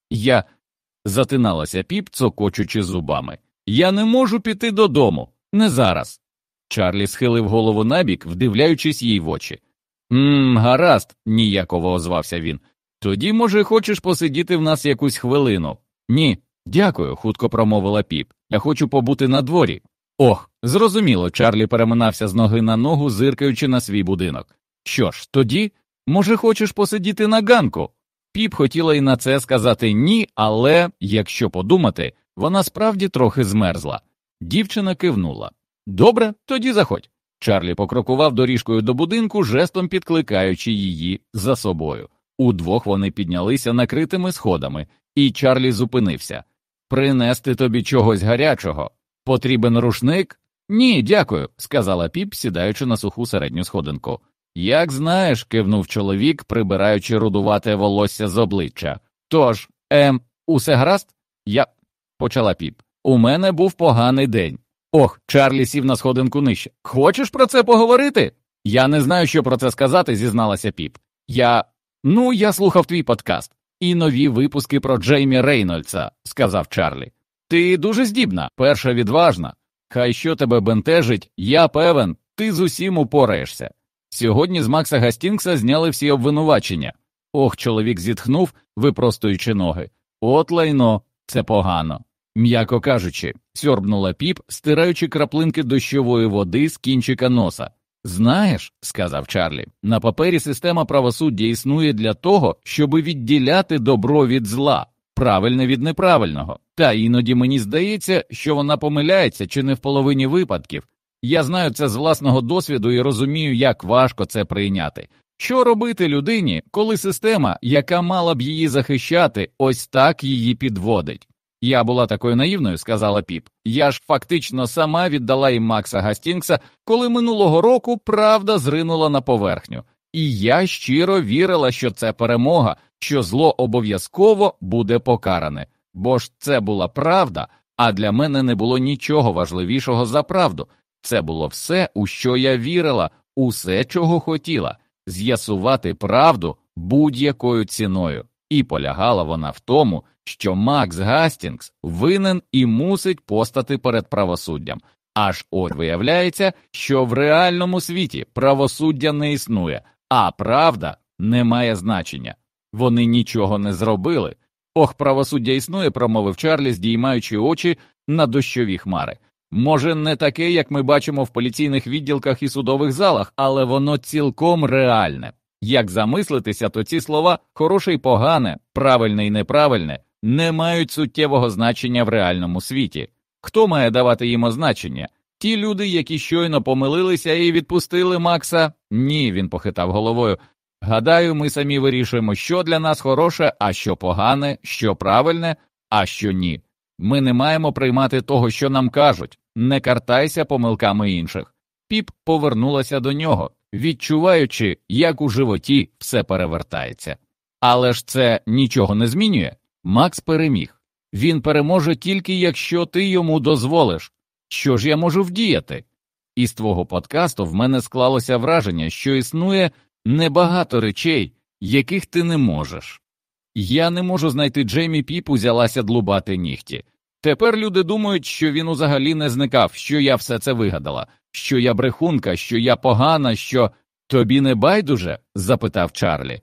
Я. затиналася піп, цокочучи зубами. Я не можу піти додому, не зараз. Чарлі схилив голову набік, вдивляючись їй в очі. «Ммм, гаразд, ніяково озвався він. Тоді, може, хочеш посидіти в нас якусь хвилину? Ні, дякую, хутко промовила піп. Я хочу побути на дворі. Ох, зрозуміло, Чарлі переминався з ноги на ногу, зиркаючи на свій будинок. Що ж, тоді, може, хочеш посидіти на ганку? Піп хотіла і на це сказати ні, але, якщо подумати, вона справді трохи змерзла. Дівчина кивнула. Добре, тоді заходь. Чарлі покрокував доріжкою до будинку, жестом підкликаючи її за собою. Удвох вони піднялися накритими сходами, і Чарлі зупинився. Принести тобі чогось гарячого. Потрібен рушник? Ні, дякую, сказала піп, сідаючи на суху середню сходинку. Як знаєш, кивнув чоловік, прибираючи рудувате волосся з обличчя. Тож, ем, усе гаразд? Я. почала піп. У мене був поганий день. Ох, Чарлі сів на сходинку нижче. Хочеш про це поговорити? Я не знаю, що про це сказати, зізналася піп. Я. Ну, я слухав твій подкаст і нові випуски про Джеймі Рейнольдса, сказав Чарлі. Ти дуже здібна, перша відважна. Хай що тебе бентежить, я певен, ти з усім упораєшся. Сьогодні з Макса Гастінгса зняли всі обвинувачення. Ох, чоловік зітхнув, випростуючи ноги. От лайно, це погано. М'яко кажучи, сьорбнула піп, стираючи краплинки дощової води з кінчика носа. Знаєш, сказав Чарлі, на папері система правосуддя існує для того, щоби відділяти добро від зла, правильне від неправильного. Та іноді мені здається, що вона помиляється чи не в половині випадків. Я знаю це з власного досвіду і розумію, як важко це прийняти. Що робити людині, коли система, яка мала б її захищати, ось так її підводить? Я була такою наївною, сказала піп. Я ж фактично сама віддала їм Макса Гастінгса, коли минулого року правда зринула на поверхню. І я щиро вірила, що це перемога, що зло обов'язково буде покаране. Бо ж це була правда, а для мене не було нічого важливішого за правду. Це було все, у що я вірила, усе, чого хотіла, з'ясувати правду будь-якою ціною. І полягала вона в тому, що Макс Гастінгс винен і мусить постати перед правосуддям. Аж от виявляється, що в реальному світі правосуддя не існує, а правда не має значення. Вони нічого не зробили. Ох, правосуддя існує, промовив Чарлі, здіймаючи очі на дощові хмари. Може, не таке, як ми бачимо в поліційних відділках і судових залах, але воно цілком реальне. Як замислитися, то ці слова хороше й погане, правильне й неправильне, не мають суттєвого значення в реальному світі. Хто має давати їм означення? Ті люди, які щойно помилилися і відпустили Макса? Ні, він похитав головою. Гадаю, ми самі вирішуємо, що для нас хороше, а що погане, що правильне, а що ні. Ми не маємо приймати того, що нам кажуть, не картайся помилками інших. Піп повернулася до нього, відчуваючи, як у животі все перевертається. Але ж це нічого не змінює. Макс переміг. Він переможе тільки якщо ти йому дозволиш. Що ж я можу вдіяти? Із твого подкасту в мене склалося враження, що існує небагато речей, яких ти не можеш. Я не можу знайти Джеймі Піп узялася длубати нігті. Тепер люди думають, що він взагалі не зникав, що я все це вигадала, що я брехунка, що я погана, що тобі не байдуже? запитав Чарлі.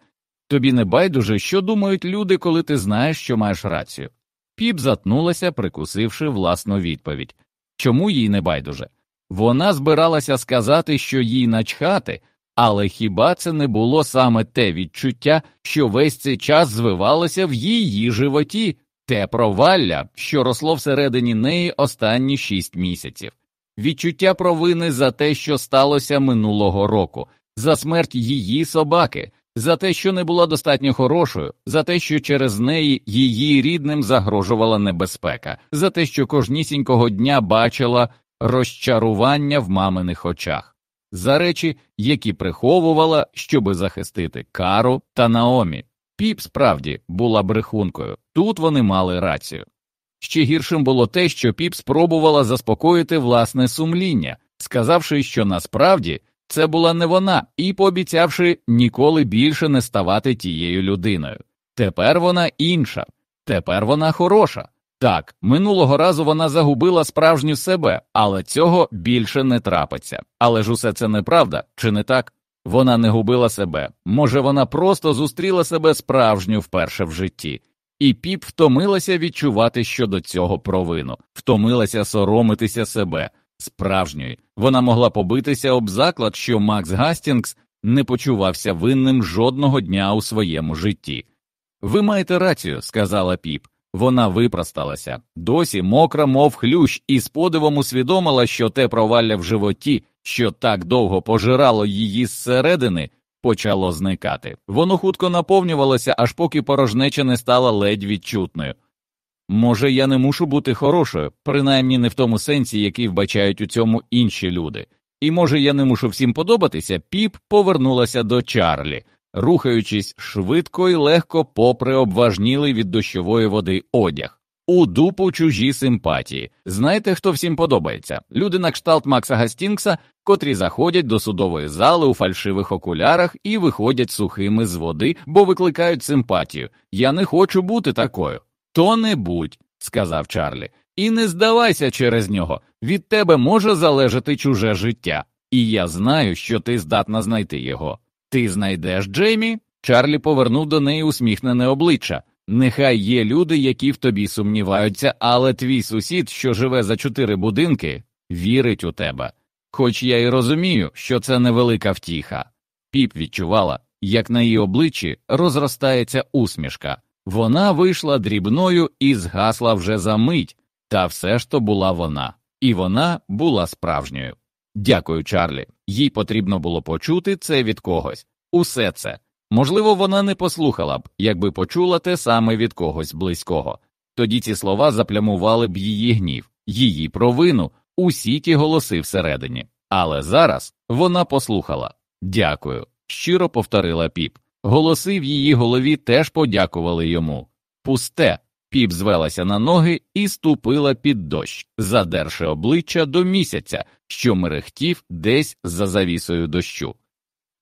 Тобі не байдуже, що думають люди, коли ти знаєш, що маєш рацію. Піп затнулася, прикусивши власну відповідь. Чому їй не байдуже? Вона збиралася сказати, що їй начхати, але хіба це не було саме те відчуття, що весь цей час звивалося в її животі, те провалля, що росло всередині неї останні шість місяців, відчуття провини за те, що сталося минулого року, за смерть її собаки, за те, що не була достатньо хорошою, за те, що через неї її рідним загрожувала небезпека, за те, що кожнісінького дня бачила розчарування в маминих очах, за речі, які приховувала, щоби захистити Кару та Наомі. Піп справді була брехункою, тут вони мали рацію. Ще гіршим було те, що Піп спробувала заспокоїти власне сумління, сказавши, що насправді це була не вона, і пообіцявши ніколи більше не ставати тією людиною. Тепер вона інша, тепер вона хороша. Так, минулого разу вона загубила справжню себе, але цього більше не трапиться. Але ж усе це неправда, чи не так? Вона не губила себе, може, вона просто зустріла себе справжню вперше в житті, і піп втомилася відчувати щодо цього провину, втомилася соромитися себе, справжньої. Вона могла побитися об заклад, що Макс Гастінгс не почувався винним жодного дня у своєму житті. Ви маєте рацію, сказала піп. Вона випросталася, досі мокра, мов хлющ, і з подивом усвідомила, що те провалля в животі, що так довго пожирало її зсередини, почало зникати. Воно хутко наповнювалося, аж поки порожнеча не стала ледь відчутною. Може, я не мушу бути хорошою, принаймні не в тому сенсі, який вбачають у цьому інші люди. І може я не мушу всім подобатися, піп повернулася до Чарлі рухаючись швидко і легко попри обважнілий від дощової води одяг. У дупу чужі симпатії. Знаєте, хто всім подобається? Люди на кшталт Макса Гастінгса, котрі заходять до судової зали у фальшивих окулярах і виходять сухими з води, бо викликають симпатію. Я не хочу бути такою. То не будь, сказав Чарлі, і не здавайся через нього. Від тебе може залежати чуже життя, і я знаю, що ти здатна знайти його. Ти знайдеш Джеймі? Чарлі повернув до неї усміхнене обличчя. Нехай є люди, які в тобі сумніваються, але твій сусід, що живе за чотири будинки, вірить у тебе. Хоч я й розумію, що це невелика втіха. Піп відчувала, як на її обличчі розростається усмішка. Вона вийшла дрібною і згасла вже за мить, та все ж то була вона, і вона була справжньою. Дякую, Чарлі. Їй потрібно було почути це від когось. Усе це. Можливо, вона не послухала б, якби почула те саме від когось близького. Тоді ці слова заплямували б її гнів, її провину, усі ті голоси всередині. Але зараз вона послухала дякую, щиро повторила піп. Голоси в її голові теж подякували йому. Пусте, Піп звелася на ноги і ступила під дощ, задерши обличчя до місяця, що мерехтів десь за завісою дощу.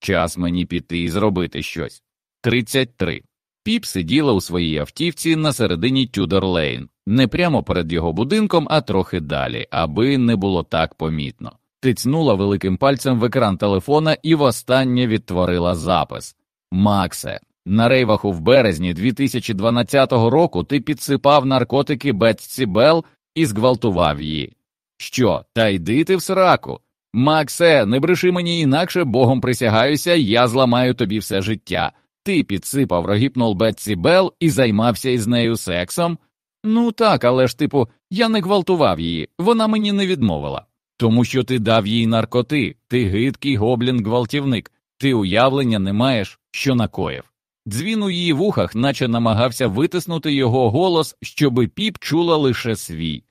Час мені піти і зробити щось. 33. Піп сиділа у своїй автівці на середині Тюдор Лейн, не прямо перед його будинком, а трохи далі, аби не було так помітно. Тицнула великим пальцем в екран телефона і востаннє відтворила запис. Максе, на рейваху в березні 2012 року ти підсипав наркотики Бетсі Белл і зґвалтував її. Що, та йди ти в сраку? Максе, не бреши мені інакше, богом присягаюся, я зламаю тобі все життя. Ти підсипав рогіпнол Бетсі Белл і займався із нею сексом? Ну так, але ж, типу, я не гвалтував її, вона мені не відмовила. Тому що ти дав їй наркоти, ти гидкий гоблін гвалтівник. Ти уявлення не маєш, що накоїв. Дзвін у її вухах, наче намагався витиснути його голос, щоби піп чула лише свій.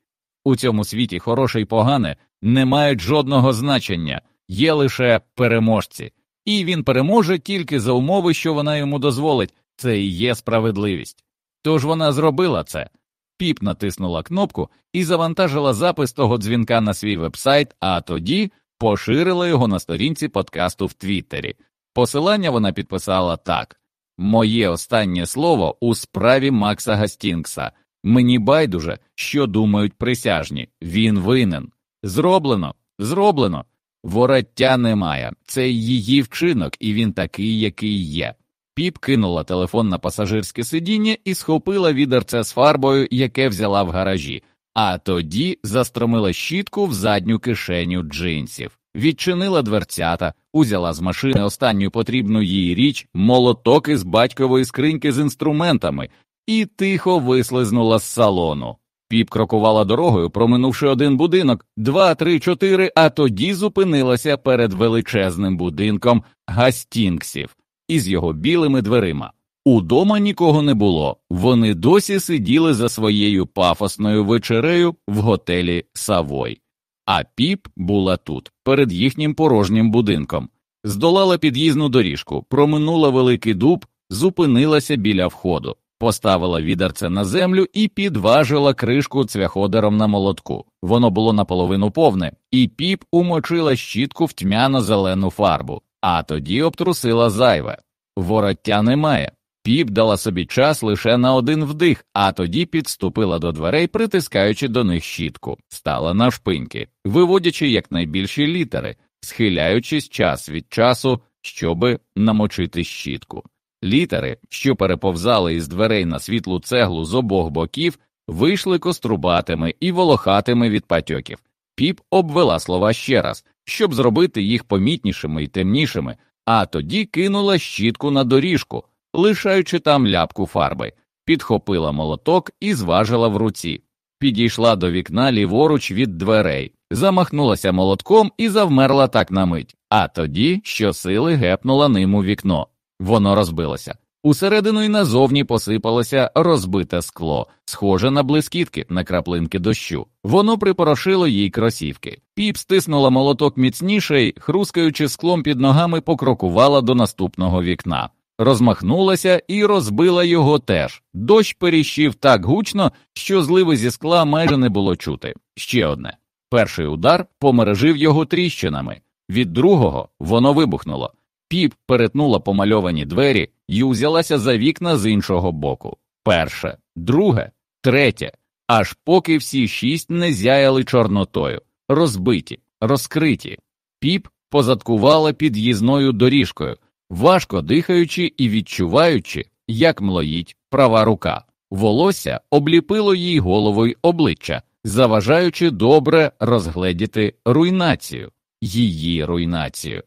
У цьому світі хороше й погане не мають жодного значення, є лише переможці, і він переможе тільки за умови, що вона йому дозволить, це і є справедливість. Тож вона зробила це. Піп натиснула кнопку і завантажила запис того дзвінка на свій вебсайт, а тоді поширила його на сторінці подкасту в Твіттері. Посилання вона підписала так: Моє останнє слово у справі Макса Гастінгса. Мені байдуже, що думають присяжні. Він винен. Зроблено, зроблено. Вороття немає. Це її вчинок, і він такий, який є. Піп кинула телефон на пасажирське сидіння і схопила відерце з фарбою, яке взяла в гаражі, а тоді застромила щітку в задню кишеню джинсів, відчинила дверцята, узяла з машини останню потрібну їй річ, молоток із батькової скриньки з інструментами, і тихо вислизнула з салону. Піп крокувала дорогою, проминувши один будинок, два, три, чотири, а тоді зупинилася перед величезним будинком Гастінгсів із його білими дверима. Удома нікого не було, вони досі сиділи за своєю пафосною вечерею в готелі Савой. А піп була тут, перед їхнім порожнім будинком, здолала під'їзну доріжку, проминула великий дуб, зупинилася біля входу, поставила відерце на землю і підважила кришку цвяходером на молотку. Воно було наполовину повне, і піп умочила щітку в тьмяно зелену фарбу а тоді обтрусила зайве. Вороття немає. Піп дала собі час лише на один вдих, а тоді підступила до дверей, притискаючи до них щітку, стала навшпиньки, виводячи якнайбільші літери, схиляючись час від часу, щоби намочити щітку. Літери, що переповзали із дверей на світлу цеглу з обох боків, вийшли кострубатими і волохатими від патьоків. Піп обвела слова ще раз, щоб зробити їх помітнішими і темнішими, а тоді кинула щітку на доріжку, лишаючи там ляпку фарби, підхопила молоток і зважила в руці, підійшла до вікна ліворуч від дверей, замахнулася молотком і завмерла так на мить, а тоді щосили гепнула ним у вікно. Воно розбилося. Усередину й назовні посипалося розбите скло, схоже на блискітки на краплинки дощу. Воно припорошило їй кросівки. Піп стиснула молоток міцніше й, хрускаючи склом під ногами, покрокувала до наступного вікна. Розмахнулася і розбила його теж. Дощ періщив так гучно, що зливи зі скла майже не було чути. Ще одне. Перший удар помережив його тріщинами, від другого воно вибухнуло. Піп перетнула помальовані двері і узялася за вікна з іншого боку. Перше, друге, третє, аж поки всі шість не зяяли чорнотою, розбиті, розкриті. Піп позадкувала під'їзною доріжкою, важко дихаючи і відчуваючи, як млоїть права рука. Волосся обліпило їй голову обличчя, заважаючи добре розгледіти руйнацію, її руйнацію.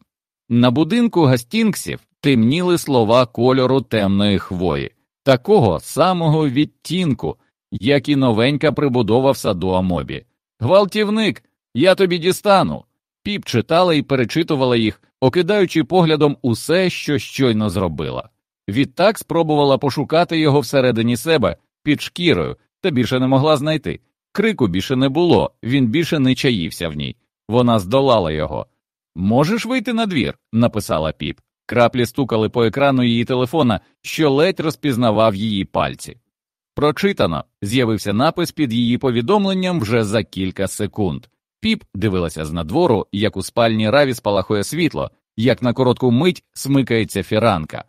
На будинку Гастінгсів темніли слова кольору темної хвої, такого самого відтінку, як і новенька прибудова в саду Амобі. Гвалтівник, я тобі дістану. Піп читала і перечитувала їх, окидаючи поглядом усе, що щойно зробила. Відтак спробувала пошукати його всередині себе під шкірою, та більше не могла знайти. Крику більше не було, він більше не чаївся в ній. Вона здолала його. Можеш вийти на двір?» – написала піп. Краплі стукали по екрану її телефона, що ледь розпізнавав її пальці. Прочитано, з'явився напис під її повідомленням вже за кілька секунд. Піп дивилася з надвору, як у спальні раві спалахує світло, як на коротку мить смикається фіранка.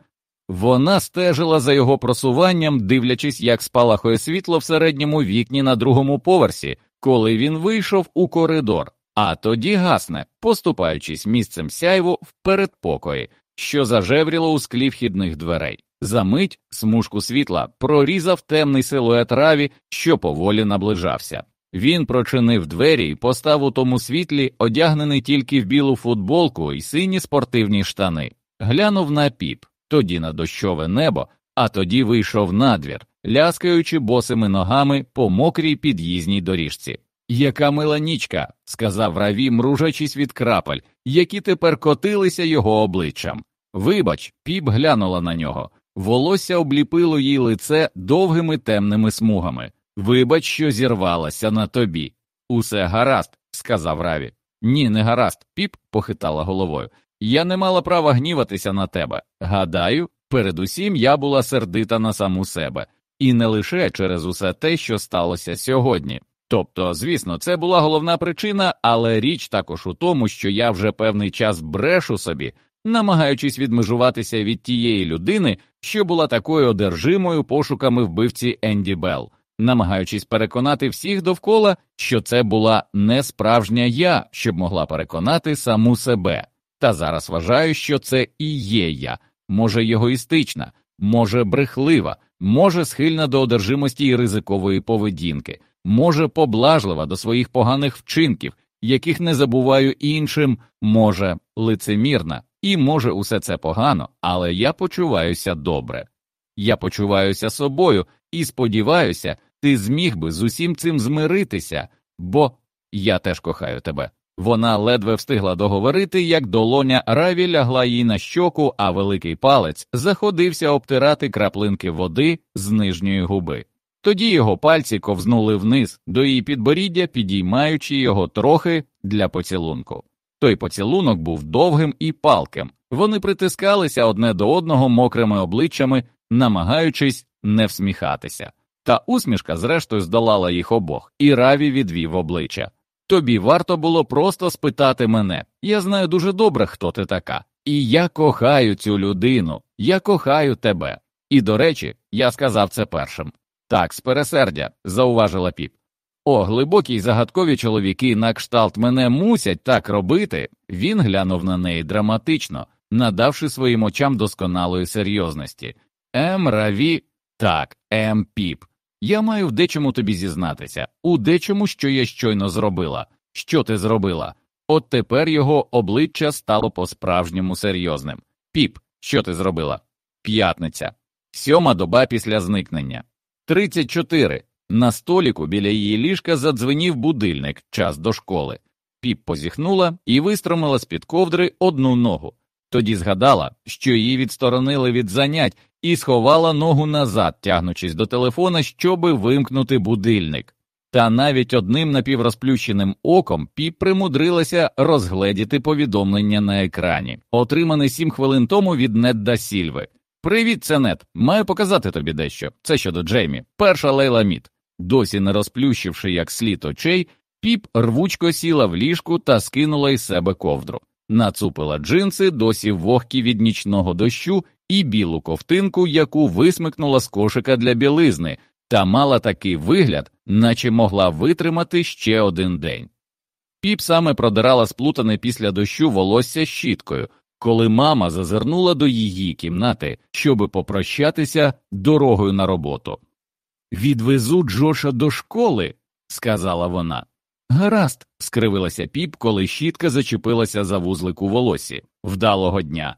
Вона стежила за його просуванням, дивлячись, як спалахує світло в середньому вікні на другому поверсі, коли він вийшов у коридор а тоді гасне, поступаючись місцем сяйву в передпокої, що зажевріло у склі вхідних дверей. Замить смужку світла прорізав темний силует раві, що поволі наближався. Він прочинив двері і постав у тому світлі, одягнений тільки в білу футболку і сині спортивні штани, глянув на піп, тоді на дощове небо, а тоді вийшов надвір, ляскаючи босими ногами по мокрій під'їзній доріжці. Яка мила нічка, сказав Раві, мружачись від крапель, які тепер котилися його обличчям. Вибач, піп глянула на нього. Волосся обліпило їй лице довгими темними смугами. Вибач, що зірвалася на тобі. Усе гаразд, сказав Раві. Ні, не гаразд, піп похитала головою. Я не мала права гніватися на тебе. Гадаю, передусім я була сердита на саму себе, і не лише через усе те, що сталося сьогодні. Тобто, звісно, це була головна причина, але річ також у тому, що я вже певний час брешу собі, намагаючись відмежуватися від тієї людини, що була такою одержимою пошуками вбивці Енді Белл, намагаючись переконати всіх довкола, що це була не справжня я, щоб могла переконати саму себе. Та зараз вважаю, що це і є я, може егоїстична, може брехлива, може схильна до одержимості і ризикової поведінки, може поблажлива до своїх поганих вчинків, яких не забуваю іншим, може лицемірна, і може усе це погано, але я почуваюся добре. Я почуваюся собою і сподіваюся, ти зміг би з усім цим змиритися, бо я теж кохаю тебе. Вона ледве встигла договорити, як долоня раві лягла їй на щоку, а великий палець заходився обтирати краплинки води з нижньої губи. Тоді його пальці ковзнули вниз до її підборіддя, підіймаючи його трохи для поцілунку. Той поцілунок був довгим і палким. Вони притискалися одне до одного мокрими обличчями, намагаючись не всміхатися. Та усмішка, зрештою, здолала їх обох, і раві відвів обличчя. Тобі варто було просто спитати мене. Я знаю дуже добре, хто ти така. І я кохаю цю людину, я кохаю тебе. І, до речі, я сказав це першим. Так, з пересердя, зауважила піп. О, глибокі й загадкові чоловіки на кшталт мене мусять так робити. Він глянув на неї драматично, надавши своїм очам досконалої серйозності. Ем раві, так, ем піп. Я маю в дечому тобі зізнатися, у дечому, що я щойно зробила. Що ти зробила? От тепер його обличчя стало по-справжньому серйозним. Піп, що ти зробила? П'ятниця, сьома доба після зникнення. Тридцять чотири. На століку біля її ліжка задзвенів будильник, час до школи. Піп позіхнула і вистромила з під ковдри одну ногу. Тоді згадала, що її відсторонили від занять, і сховала ногу назад, тягнучись до телефона, щоби вимкнути будильник. Та навіть одним напіврозплющеним оком піп примудрилася розгледіти повідомлення на екрані, отримане сім хвилин тому від Недда Сільви. Привіт, це Нед. Маю показати тобі дещо. Це щодо Джеймі, перша Лейла Мід. Досі не розплющивши як слід очей, піп рвучко сіла в ліжку та скинула із себе ковдру, нацупила джинси, досі вогкі від нічного дощу, і білу ковтинку, яку висмикнула з кошика для білизни, та мала такий вигляд, наче могла витримати ще один день. Піп саме продирала сплутане після дощу волосся щіткою, коли мама зазирнула до її кімнати, щоби попрощатися дорогою на роботу. Відвезу Джоша до школи, сказала вона. Гаразд, скривилася піп, коли щітка зачепилася за вузлик у волосі. Вдалого дня.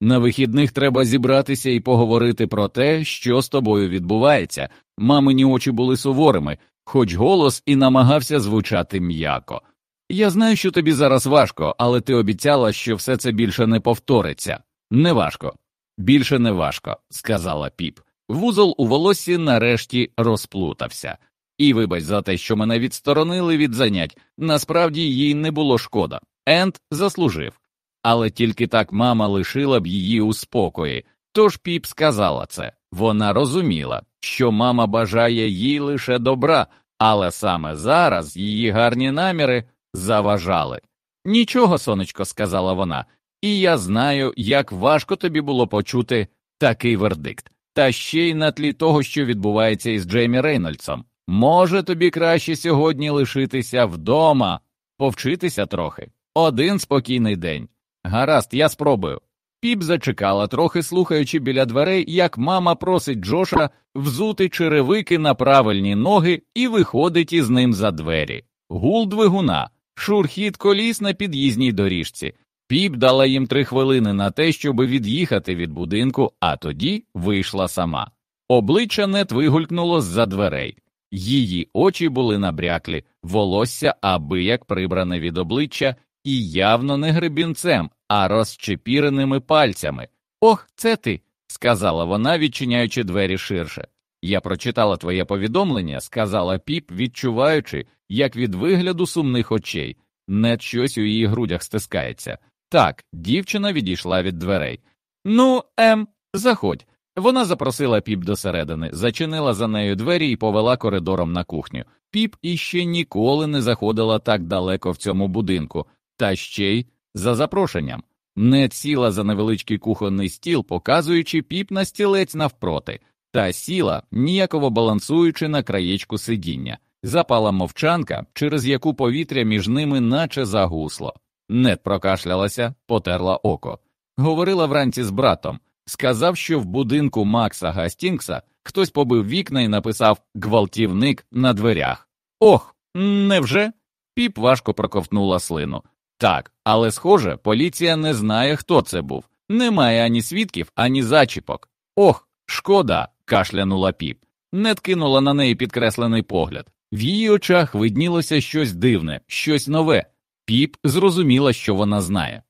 На вихідних треба зібратися і поговорити про те, що з тобою відбувається. Мамині очі були суворими, хоч голос і намагався звучати м'яко. Я знаю, що тобі зараз важко, але ти обіцяла, що все це більше не повториться. Не важко. Більше не важко, сказала піп. Вузол у волосі нарешті розплутався. І вибач за те, що мене відсторонили від занять, насправді їй не було шкода. Енд заслужив. Але тільки так мама лишила б її у спокої. Тож піп сказала це. Вона розуміла, що мама бажає їй лише добра, але саме зараз її гарні наміри заважали. Нічого, сонечко, сказала вона, і я знаю, як важко тобі було почути такий вердикт, та ще й на тлі того, що відбувається із Джеймі Рейнольдсом. Може, тобі краще сьогодні лишитися вдома, повчитися трохи. Один спокійний день. Гаразд, я спробую. Піп зачекала, трохи слухаючи біля дверей, як мама просить Джоша взути черевики на правильні ноги і виходить із ним за двері. Гул двигуна, шурхіт коліс на під'їзній доріжці. Піп дала їм три хвилини на те, щоби від'їхати від будинку, а тоді вийшла сама. Обличчя нет вигулькнуло з-за дверей. Її очі були набряклі, волосся аби як прибране від обличчя, і явно не гребінцем, а розчепіреними пальцями. Ох, це ти, сказала вона, відчиняючи двері ширше. Я прочитала твоє повідомлення, сказала піп, відчуваючи, як від вигляду сумних очей, не щось у її грудях стискається. Так, дівчина відійшла від дверей. Ну, ем, заходь. Вона запросила піп досередини, зачинила за нею двері і повела коридором на кухню. Піп іще ніколи не заходила так далеко в цьому будинку, та ще й за запрошенням. Не сіла за невеличкий кухонний стіл, показуючи піп на стілець навпроти, та сіла, ніяково балансуючи на краєчку сидіння. Запала мовчанка, через яку повітря між ними наче загусло. Нет прокашлялася, потерла око. Говорила вранці з братом. Сказав, що в будинку Макса Гастінгса хтось побив вікна і написав гвалтівник на дверях. Ох, невже? Піп важко проковтнула слину. Так, але схоже, поліція не знає, хто це був. Немає ані свідків, ані зачіпок. Ох, шкода, кашлянула піп. Нет кинула на неї підкреслений погляд. В її очах виднілося щось дивне, щось нове. Піп зрозуміла, що вона знає.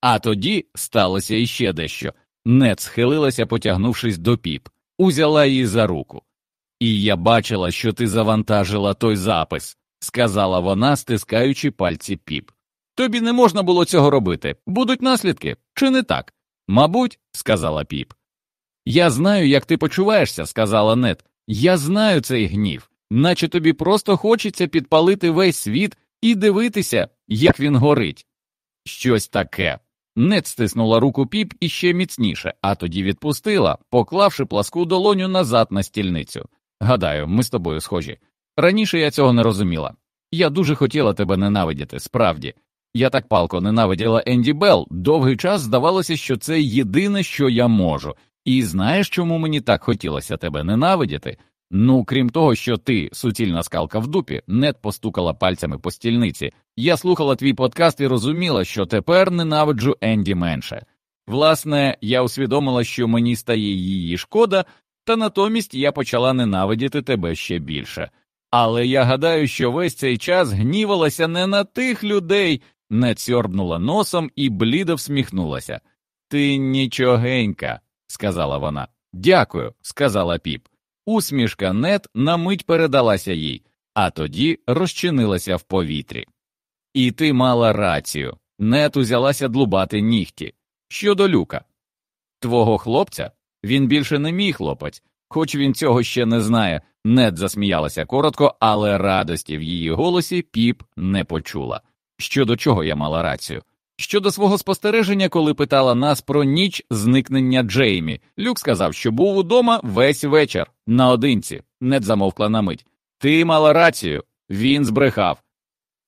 А тоді сталося іще дещо. Нет схилилася, потягнувшись до піп, узяла її за руку. І я бачила, що ти завантажила той запис, сказала вона, стискаючи пальці піп. Тобі не можна було цього робити. Будуть наслідки, чи не так? Мабуть, сказала піп. Я знаю, як ти почуваєшся, сказала Нет. Я знаю цей гнів, наче тобі просто хочеться підпалити весь світ і дивитися, як він горить. Щось таке. Нет стиснула руку піп іще міцніше, а тоді відпустила, поклавши пласку долоню назад на стільницю. Гадаю, ми з тобою схожі. Раніше я цього не розуміла. Я дуже хотіла тебе ненавидіти, справді. Я так палко ненавиділа Енді Белл, довгий час здавалося, що це єдине, що я можу. І знаєш, чому мені так хотілося тебе ненавидіти? Ну, крім того, що ти, суцільна скалка в дупі, нет постукала пальцями по стільниці. Я слухала твій подкаст і розуміла, що тепер ненавиджу Енді менше. Власне, я усвідомила, що мені стає її шкода, та натомість я почала ненавидіти тебе ще більше. Але я гадаю, що весь цей час гнівалася не на тих людей, не цьорбнула носом і блідо всміхнулася. Ти нічогенька, сказала вона. Дякую, сказала піп. Усмішка нет на мить передалася їй, а тоді розчинилася в повітрі. І ти мала рацію. Нет узялася длубати нігті. Щодо люка. Твого хлопця він більше не мій хлопець, хоч він цього ще не знає. Нет засміялася коротко, але радості в її голосі піп не почула. Щодо чого я мала рацію? Щодо свого спостереження, коли питала нас про ніч зникнення Джеймі, Люк сказав, що був удома весь вечір, наодинці, Нет замовкла на мить. Ти мала рацію, він збрехав.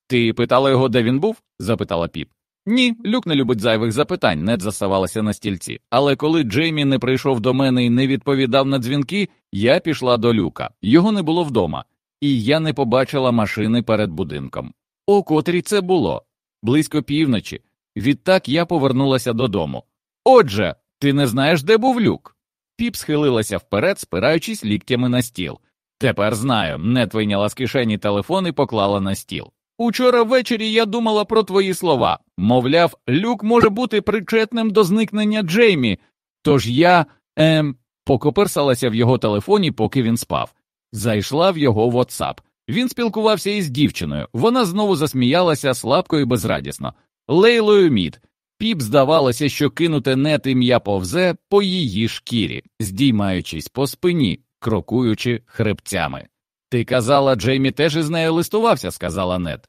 Ти питала його, де він був? запитала піп. Ні, Люк не любить зайвих запитань, Нет заставалася на стільці. Але коли Джеймі не прийшов до мене і не відповідав на дзвінки, я пішла до люка. Його не було вдома, і я не побачила машини перед будинком. О котрій це було близько півночі. Відтак я повернулася додому. Отже, ти не знаєш, де був люк? Піп схилилася вперед, спираючись ліктями на стіл. Тепер знаю, не вийняла з кишені телефон і поклала на стіл. Учора ввечері я думала про твої слова. Мовляв, люк може бути причетним до зникнення Джеймі. Тож я ем, покоперсалася в його телефоні, поки він спав. Зайшла в його WhatsApp. Він спілкувався із дівчиною. Вона знову засміялася слабко і безрадісно. Лейлою Мід. Піп здавалося, що кинуте нет ім'я повзе по її шкірі, здіймаючись по спині, крокуючи хребцями. Ти казала, Джеймі теж із нею листувався, сказала Нет.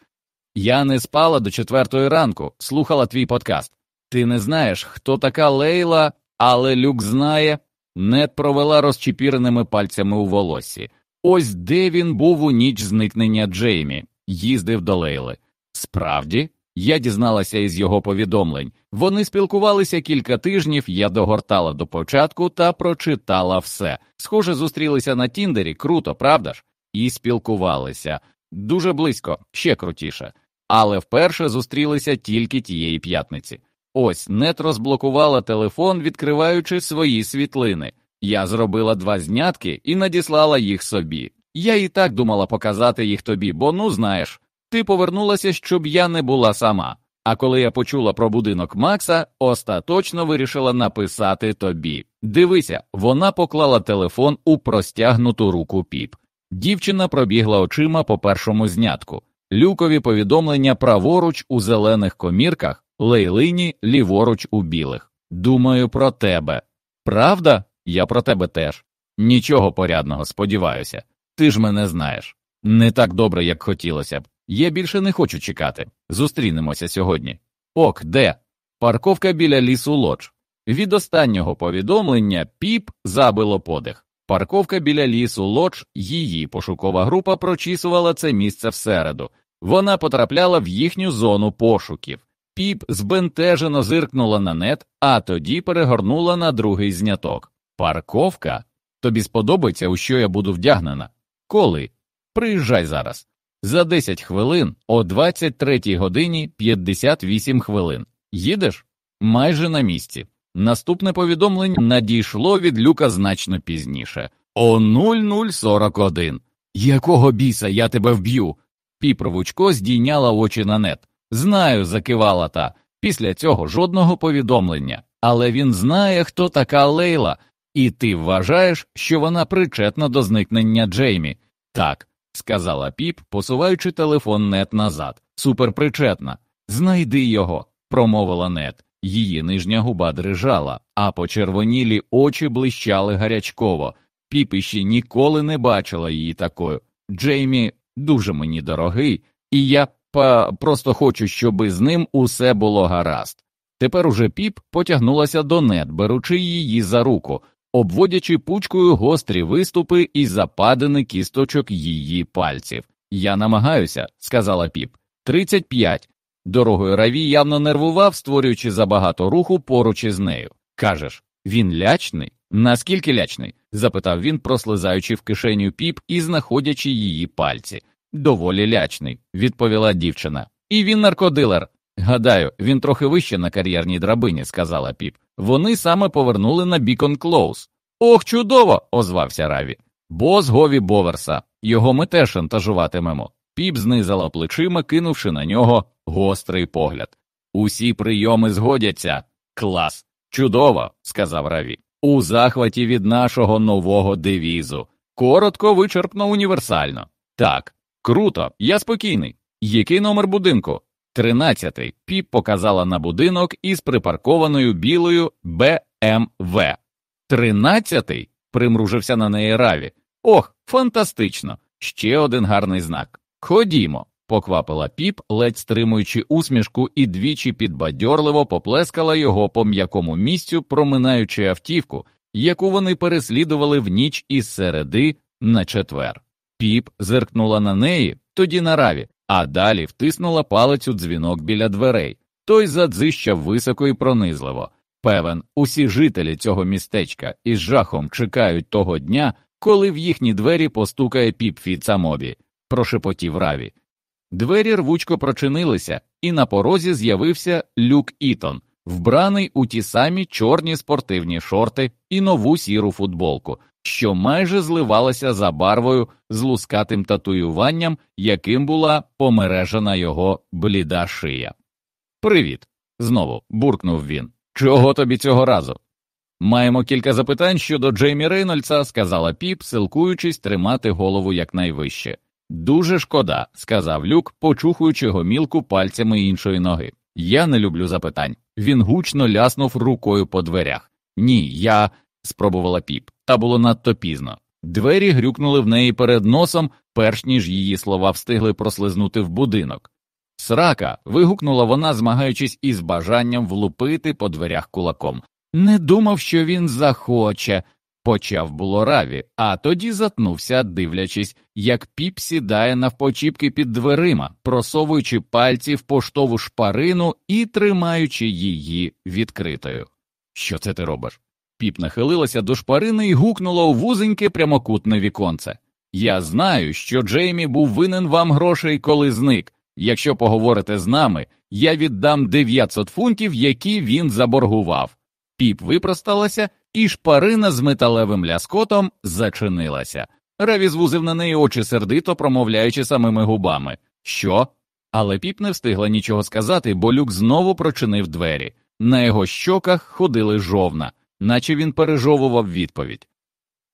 Я не спала до четвертої ранку, слухала твій подкаст. Ти не знаєш, хто така Лейла, але Люк знає. Нет провела розчепіреними пальцями у волоссі. Ось де він був у ніч зникнення Джеймі, їздив до Лейли. Справді, я дізналася із його повідомлень. Вони спілкувалися кілька тижнів, я догортала до початку та прочитала все. Схоже, зустрілися на Тіндері, круто, правда ж? І спілкувалися дуже близько, ще крутіше. Але вперше зустрілися тільки тієї п'ятниці. Ось нет розблокувала телефон, відкриваючи свої світлини. Я зробила два знятки і надіслала їх собі. Я і так думала показати їх тобі, бо ну знаєш, ти повернулася, щоб я не була сама. А коли я почула про будинок Макса, остаточно вирішила написати тобі. Дивися, вона поклала телефон у простягнуту руку піп. Дівчина пробігла очима по першому знятку. Люкові повідомлення праворуч у зелених комірках, лейлині ліворуч у білих. Думаю про тебе. Правда? Я про тебе теж. Нічого порядного, сподіваюся. Ти ж мене знаєш. Не так добре, як хотілося б. Я більше не хочу чекати. Зустрінемося сьогодні. Ок, де? Парковка біля лісу лодж. Від останнього повідомлення піп забило подих. Парковка біля лісу лодж, її пошукова група прочісувала це місце всереду. Вона потрапляла в їхню зону пошуків. Піп збентежено зиркнула на нет, а тоді перегорнула на другий зняток. Парковка? Тобі сподобається, у що я буду вдягнена? Коли? Приїжджай зараз. За 10 хвилин о 23 годині 58 хвилин. Їдеш? Майже на місці. Наступне повідомлення надійшло від люка значно пізніше. О 0041. Якого біса я тебе вб'ю? Піпровучко здійняла очі на нет. Знаю, закивала та. Після цього жодного повідомлення. Але він знає, хто така Лейла, і ти вважаєш, що вона причетна до зникнення Джеймі. Так, сказала піп, посуваючи телефон нет назад. Суперпричетна. Знайди його, промовила нет. Її нижня губа дрижала, а почервонілі очі блищали гарячково. Піп іще ніколи не бачила її такою. Джеймі дуже мені дорогий, і я па просто хочу, щоби з ним усе було гаразд. Тепер уже піп потягнулася до нет, беручи її за руку, обводячи пучкою гострі виступи і западини кісточок її пальців. Я намагаюся, сказала піп. Тридцять п'ять. Дорогою Раві явно нервував, створюючи забагато руху поруч із нею. Кажеш, він лячний? Наскільки лячний? запитав він, прослизаючи в кишеню піп і знаходячи її пальці. Доволі лячний, відповіла дівчина. І він наркодилер. Гадаю, він трохи вище на кар'єрній драбині, сказала Піп. Вони саме повернули на Бікон Клоус. Ох, чудово! озвався Раві. Бос Гові Боверса. Його ми теж шантажуватимемо. Піп знизала плечима, кинувши на нього гострий погляд. Усі прийоми згодяться. Клас. Чудово, сказав Раві. У захваті від нашого нового девізу. Коротко, вичерпно, універсально. Так, круто, я спокійний. Який номер будинку? Тринадцятий. Піп показала на будинок із припаркованою білою БМВ. Тринадцятий? примружився на неї Раві. Ох, фантастично! Ще один гарний знак. Ходімо, поквапила піп, ледь стримуючи усмішку, і двічі підбадьорливо поплескала його по м'якому місцю, проминаючи автівку, яку вони переслідували в ніч із середи на четвер. Піп зиркнула на неї, тоді на раві, а далі втиснула палець у дзвінок біля дверей. Той задзищав високо і пронизливо. Певен, усі жителі цього містечка із жахом чекають того дня, коли в їхні двері постукає піп Фіцамобі, прошепотів раві. Двері рвучко прочинилися, і на порозі з'явився Люк Ітон, вбраний у ті самі чорні спортивні шорти і нову сіру футболку, що майже зливалася за барвою з лускатим татуюванням, яким була помережена його бліда шия. Привіт. знову буркнув він. Чого тобі цього разу? Маємо кілька запитань щодо Джеймі Рейнольдса, сказала піп, силкуючись тримати голову якнайвище. Дуже шкода, сказав люк, почухуючи гомілку пальцями іншої ноги. Я не люблю запитань. Він гучно ляснув рукою по дверях. Ні, я. Спробувала піп, та було надто пізно. Двері грюкнули в неї перед носом, перш ніж її слова встигли прослизнути в будинок. Срака. вигукнула вона, змагаючись із бажанням влупити по дверях кулаком. Не думав, що він захоче. Почав було раві, а тоді затнувся, дивлячись, як піп сідає навпочіпки під дверима, просовуючи пальці в поштову шпарину і тримаючи її відкритою. Що це ти робиш? Піп нахилилася до шпарини і гукнула у вузеньке прямокутне віконце. Я знаю, що Джеймі був винен вам грошей, коли зник. Якщо поговорите з нами, я віддам 900 фунтів, які він заборгував. Піп випросталася, і шпарина з металевим ляскотом зачинилася. Реві звузив на неї очі сердито, промовляючи самими губами. Що? Але піп не встигла нічого сказати, бо люк знову прочинив двері. На його щоках ходили жовна, наче він пережовував відповідь.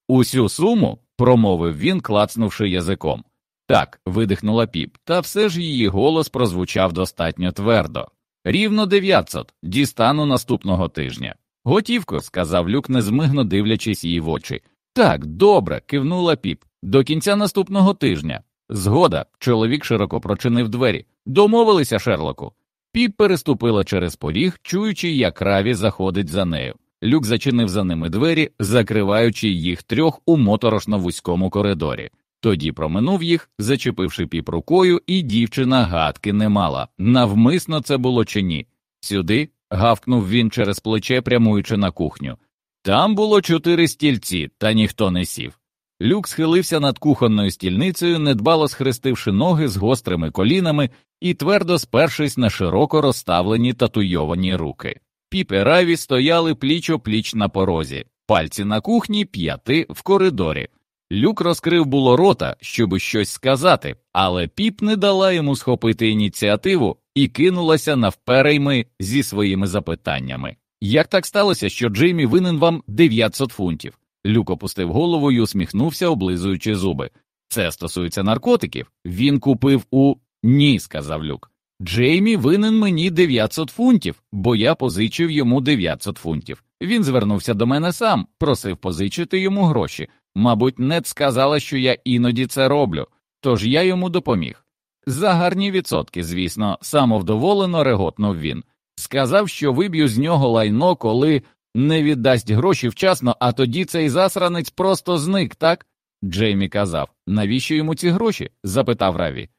Усю суму, промовив він, клацнувши язиком. Так, видихнула піп, та все ж її голос прозвучав достатньо твердо. Рівно дев'ятсот, дістану наступного тижня. Готівко, сказав люк, незмигно дивлячись її в очі. Так, добре, кивнула піп. До кінця наступного тижня. Згода, чоловік широко прочинив двері. Домовилися, Шерлоку. Піп переступила через поріг, чуючи, як раві заходить за нею. Люк зачинив за ними двері, закриваючи їх трьох у моторошно вузькому коридорі. Тоді проминув їх, зачепивши піп рукою, і дівчина гадки не мала. Навмисно це було чи ні. Сюди гавкнув він через плече, прямуючи на кухню. Там було чотири стільці, та ніхто не сів. Люк схилився над кухонною стільницею, недбало схрестивши ноги з гострими колінами і твердо спершись на широко розставлені татуйовані руки. Піп і Раві стояли пліч пліч на порозі, пальці на кухні, п'яти в коридорі. Люк розкрив було рота, щоби щось сказати, але піп не дала йому схопити ініціативу і кинулася навперейми зі своїми запитаннями. Як так сталося, що Джеймі винен вам 900 фунтів? Люк опустив голову і усміхнувся, облизуючи зуби. Це стосується наркотиків. Він купив у ні, сказав Люк. Джеймі винен мені 900 фунтів, бо я позичив йому 900 фунтів. Він звернувся до мене сам, просив позичити йому гроші. Мабуть, Нед сказала, що я іноді це роблю, тож я йому допоміг. За гарні відсотки, звісно, самовдоволено реготнув він. Сказав, що виб'ю з нього лайно, коли не віддасть гроші вчасно, а тоді цей засранець просто зник, так? Джеймі казав. Навіщо йому ці гроші? запитав Раві.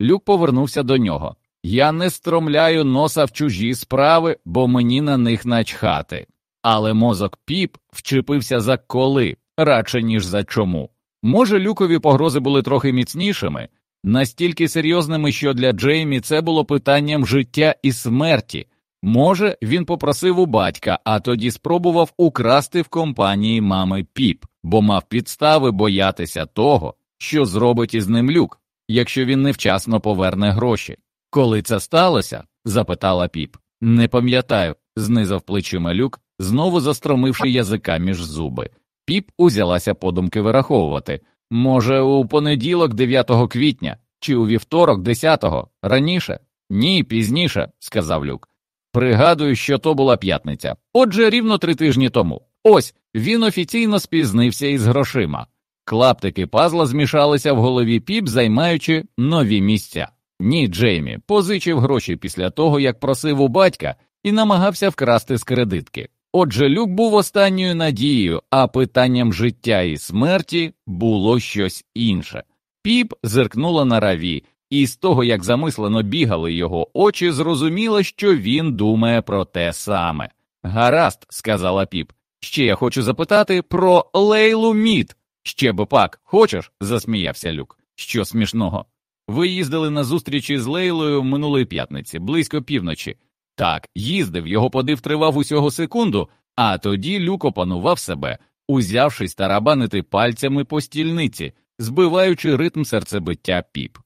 Люк повернувся до нього. Я не стромляю носа в чужі справи, бо мені на них начхати. Але мозок піп вчепився за коли, радше ніж за чому. Може, люкові погрози були трохи міцнішими, настільки серйозними, що для Джеймі це було питанням життя і смерті. Може, він попросив у батька, а тоді спробував украсти в компанії мами піп, бо мав підстави боятися того, що зробить із ним люк, якщо він невчасно поверне гроші. Коли це сталося? запитала піп. Не пам'ятаю, знизав плечима люк, знову застромивши язика між зуби. Піп узялася подумки вираховувати. Може, у понеділок, 9 квітня, чи у вівторок, 10-го? раніше? Ні, пізніше, сказав люк. Пригадую, що то була п'ятниця. Отже, рівно три тижні тому. Ось він офіційно спізнився із грошима. Клаптики пазла змішалися в голові піп, займаючи нові місця. Ні, Джеймі позичив гроші після того, як просив у батька і намагався вкрасти з кредитки. Отже, люк був останньою надією, а питанням життя і смерті було щось інше. Піп зиркнула на раві, і з того, як замислено бігали його очі, зрозуміла, що він думає про те саме. Гаразд, сказала піп. Ще я хочу запитати про Лейлу Мід. Ще б пак, хочеш? засміявся люк. Що смішного? Ви їздили на зустрічі з Лейлою минулої п'ятниці, близько півночі. Так, їздив, його подив тривав усього секунду, а тоді люк опанував себе, узявшись тарабанити пальцями по стільниці, збиваючи ритм серцебиття піп.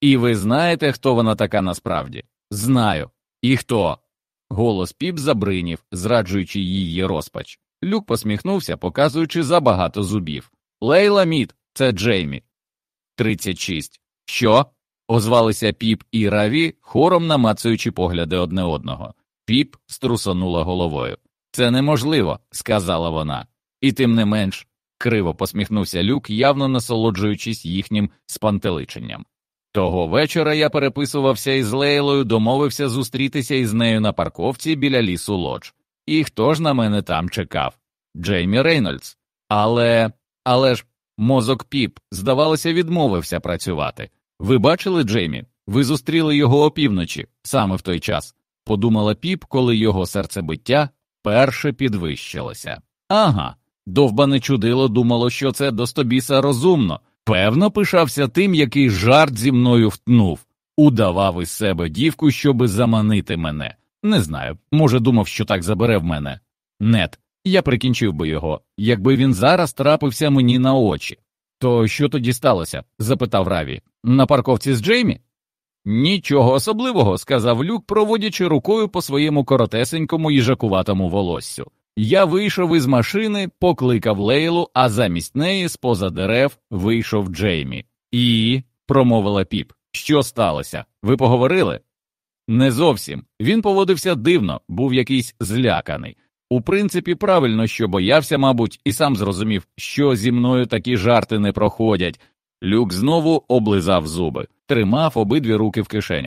І ви знаєте, хто вона така насправді? Знаю. І хто? Голос піп забринів, зраджуючи її розпач. Люк посміхнувся, показуючи забагато зубів. Лейла Мід, це Джеймі. Тридцять шість. Що? озвалися піп і раві, хором намацуючи погляди одне одного. Піп струсонула головою. Це неможливо, сказала вона. І тим не менш, криво посміхнувся люк, явно насолоджуючись їхнім спантеличенням. Того вечора я переписувався із Лейлою, домовився зустрітися із нею на парковці біля лісу лодж. І хто ж на мене там чекав? Джеймі Рейнольдс. Але. але ж мозок піп, здавалося, відмовився працювати. Ви бачили Джеймі? Ви зустріли його опівночі, саме в той час, подумала піп, коли його серцебиття перше підвищилося. Ага, довбане чудило думало, що це достобіса розумно. Певно, пишався тим, який жарт зі мною втнув, удавав із себе дівку, щоби заманити мене. Не знаю, може, думав, що так забере в мене. Нет, я прикінчив би його, якби він зараз трапився мені на очі. То що тоді сталося? запитав Раві. На парковці з Джеймі? Нічого особливого, сказав Люк, проводячи рукою по своєму коротесенькому їжакуватому волоссю. Я вийшов із машини, покликав Лейлу, а замість неї, з поза дерев, вийшов Джеймі. І. промовила піп. Що сталося? Ви поговорили? Не зовсім. Він поводився дивно, був якийсь зляканий. У принципі, правильно, що боявся, мабуть, і сам зрозумів, що зі мною такі жарти не проходять. Люк знову облизав зуби, тримав обидві руки в кишенях.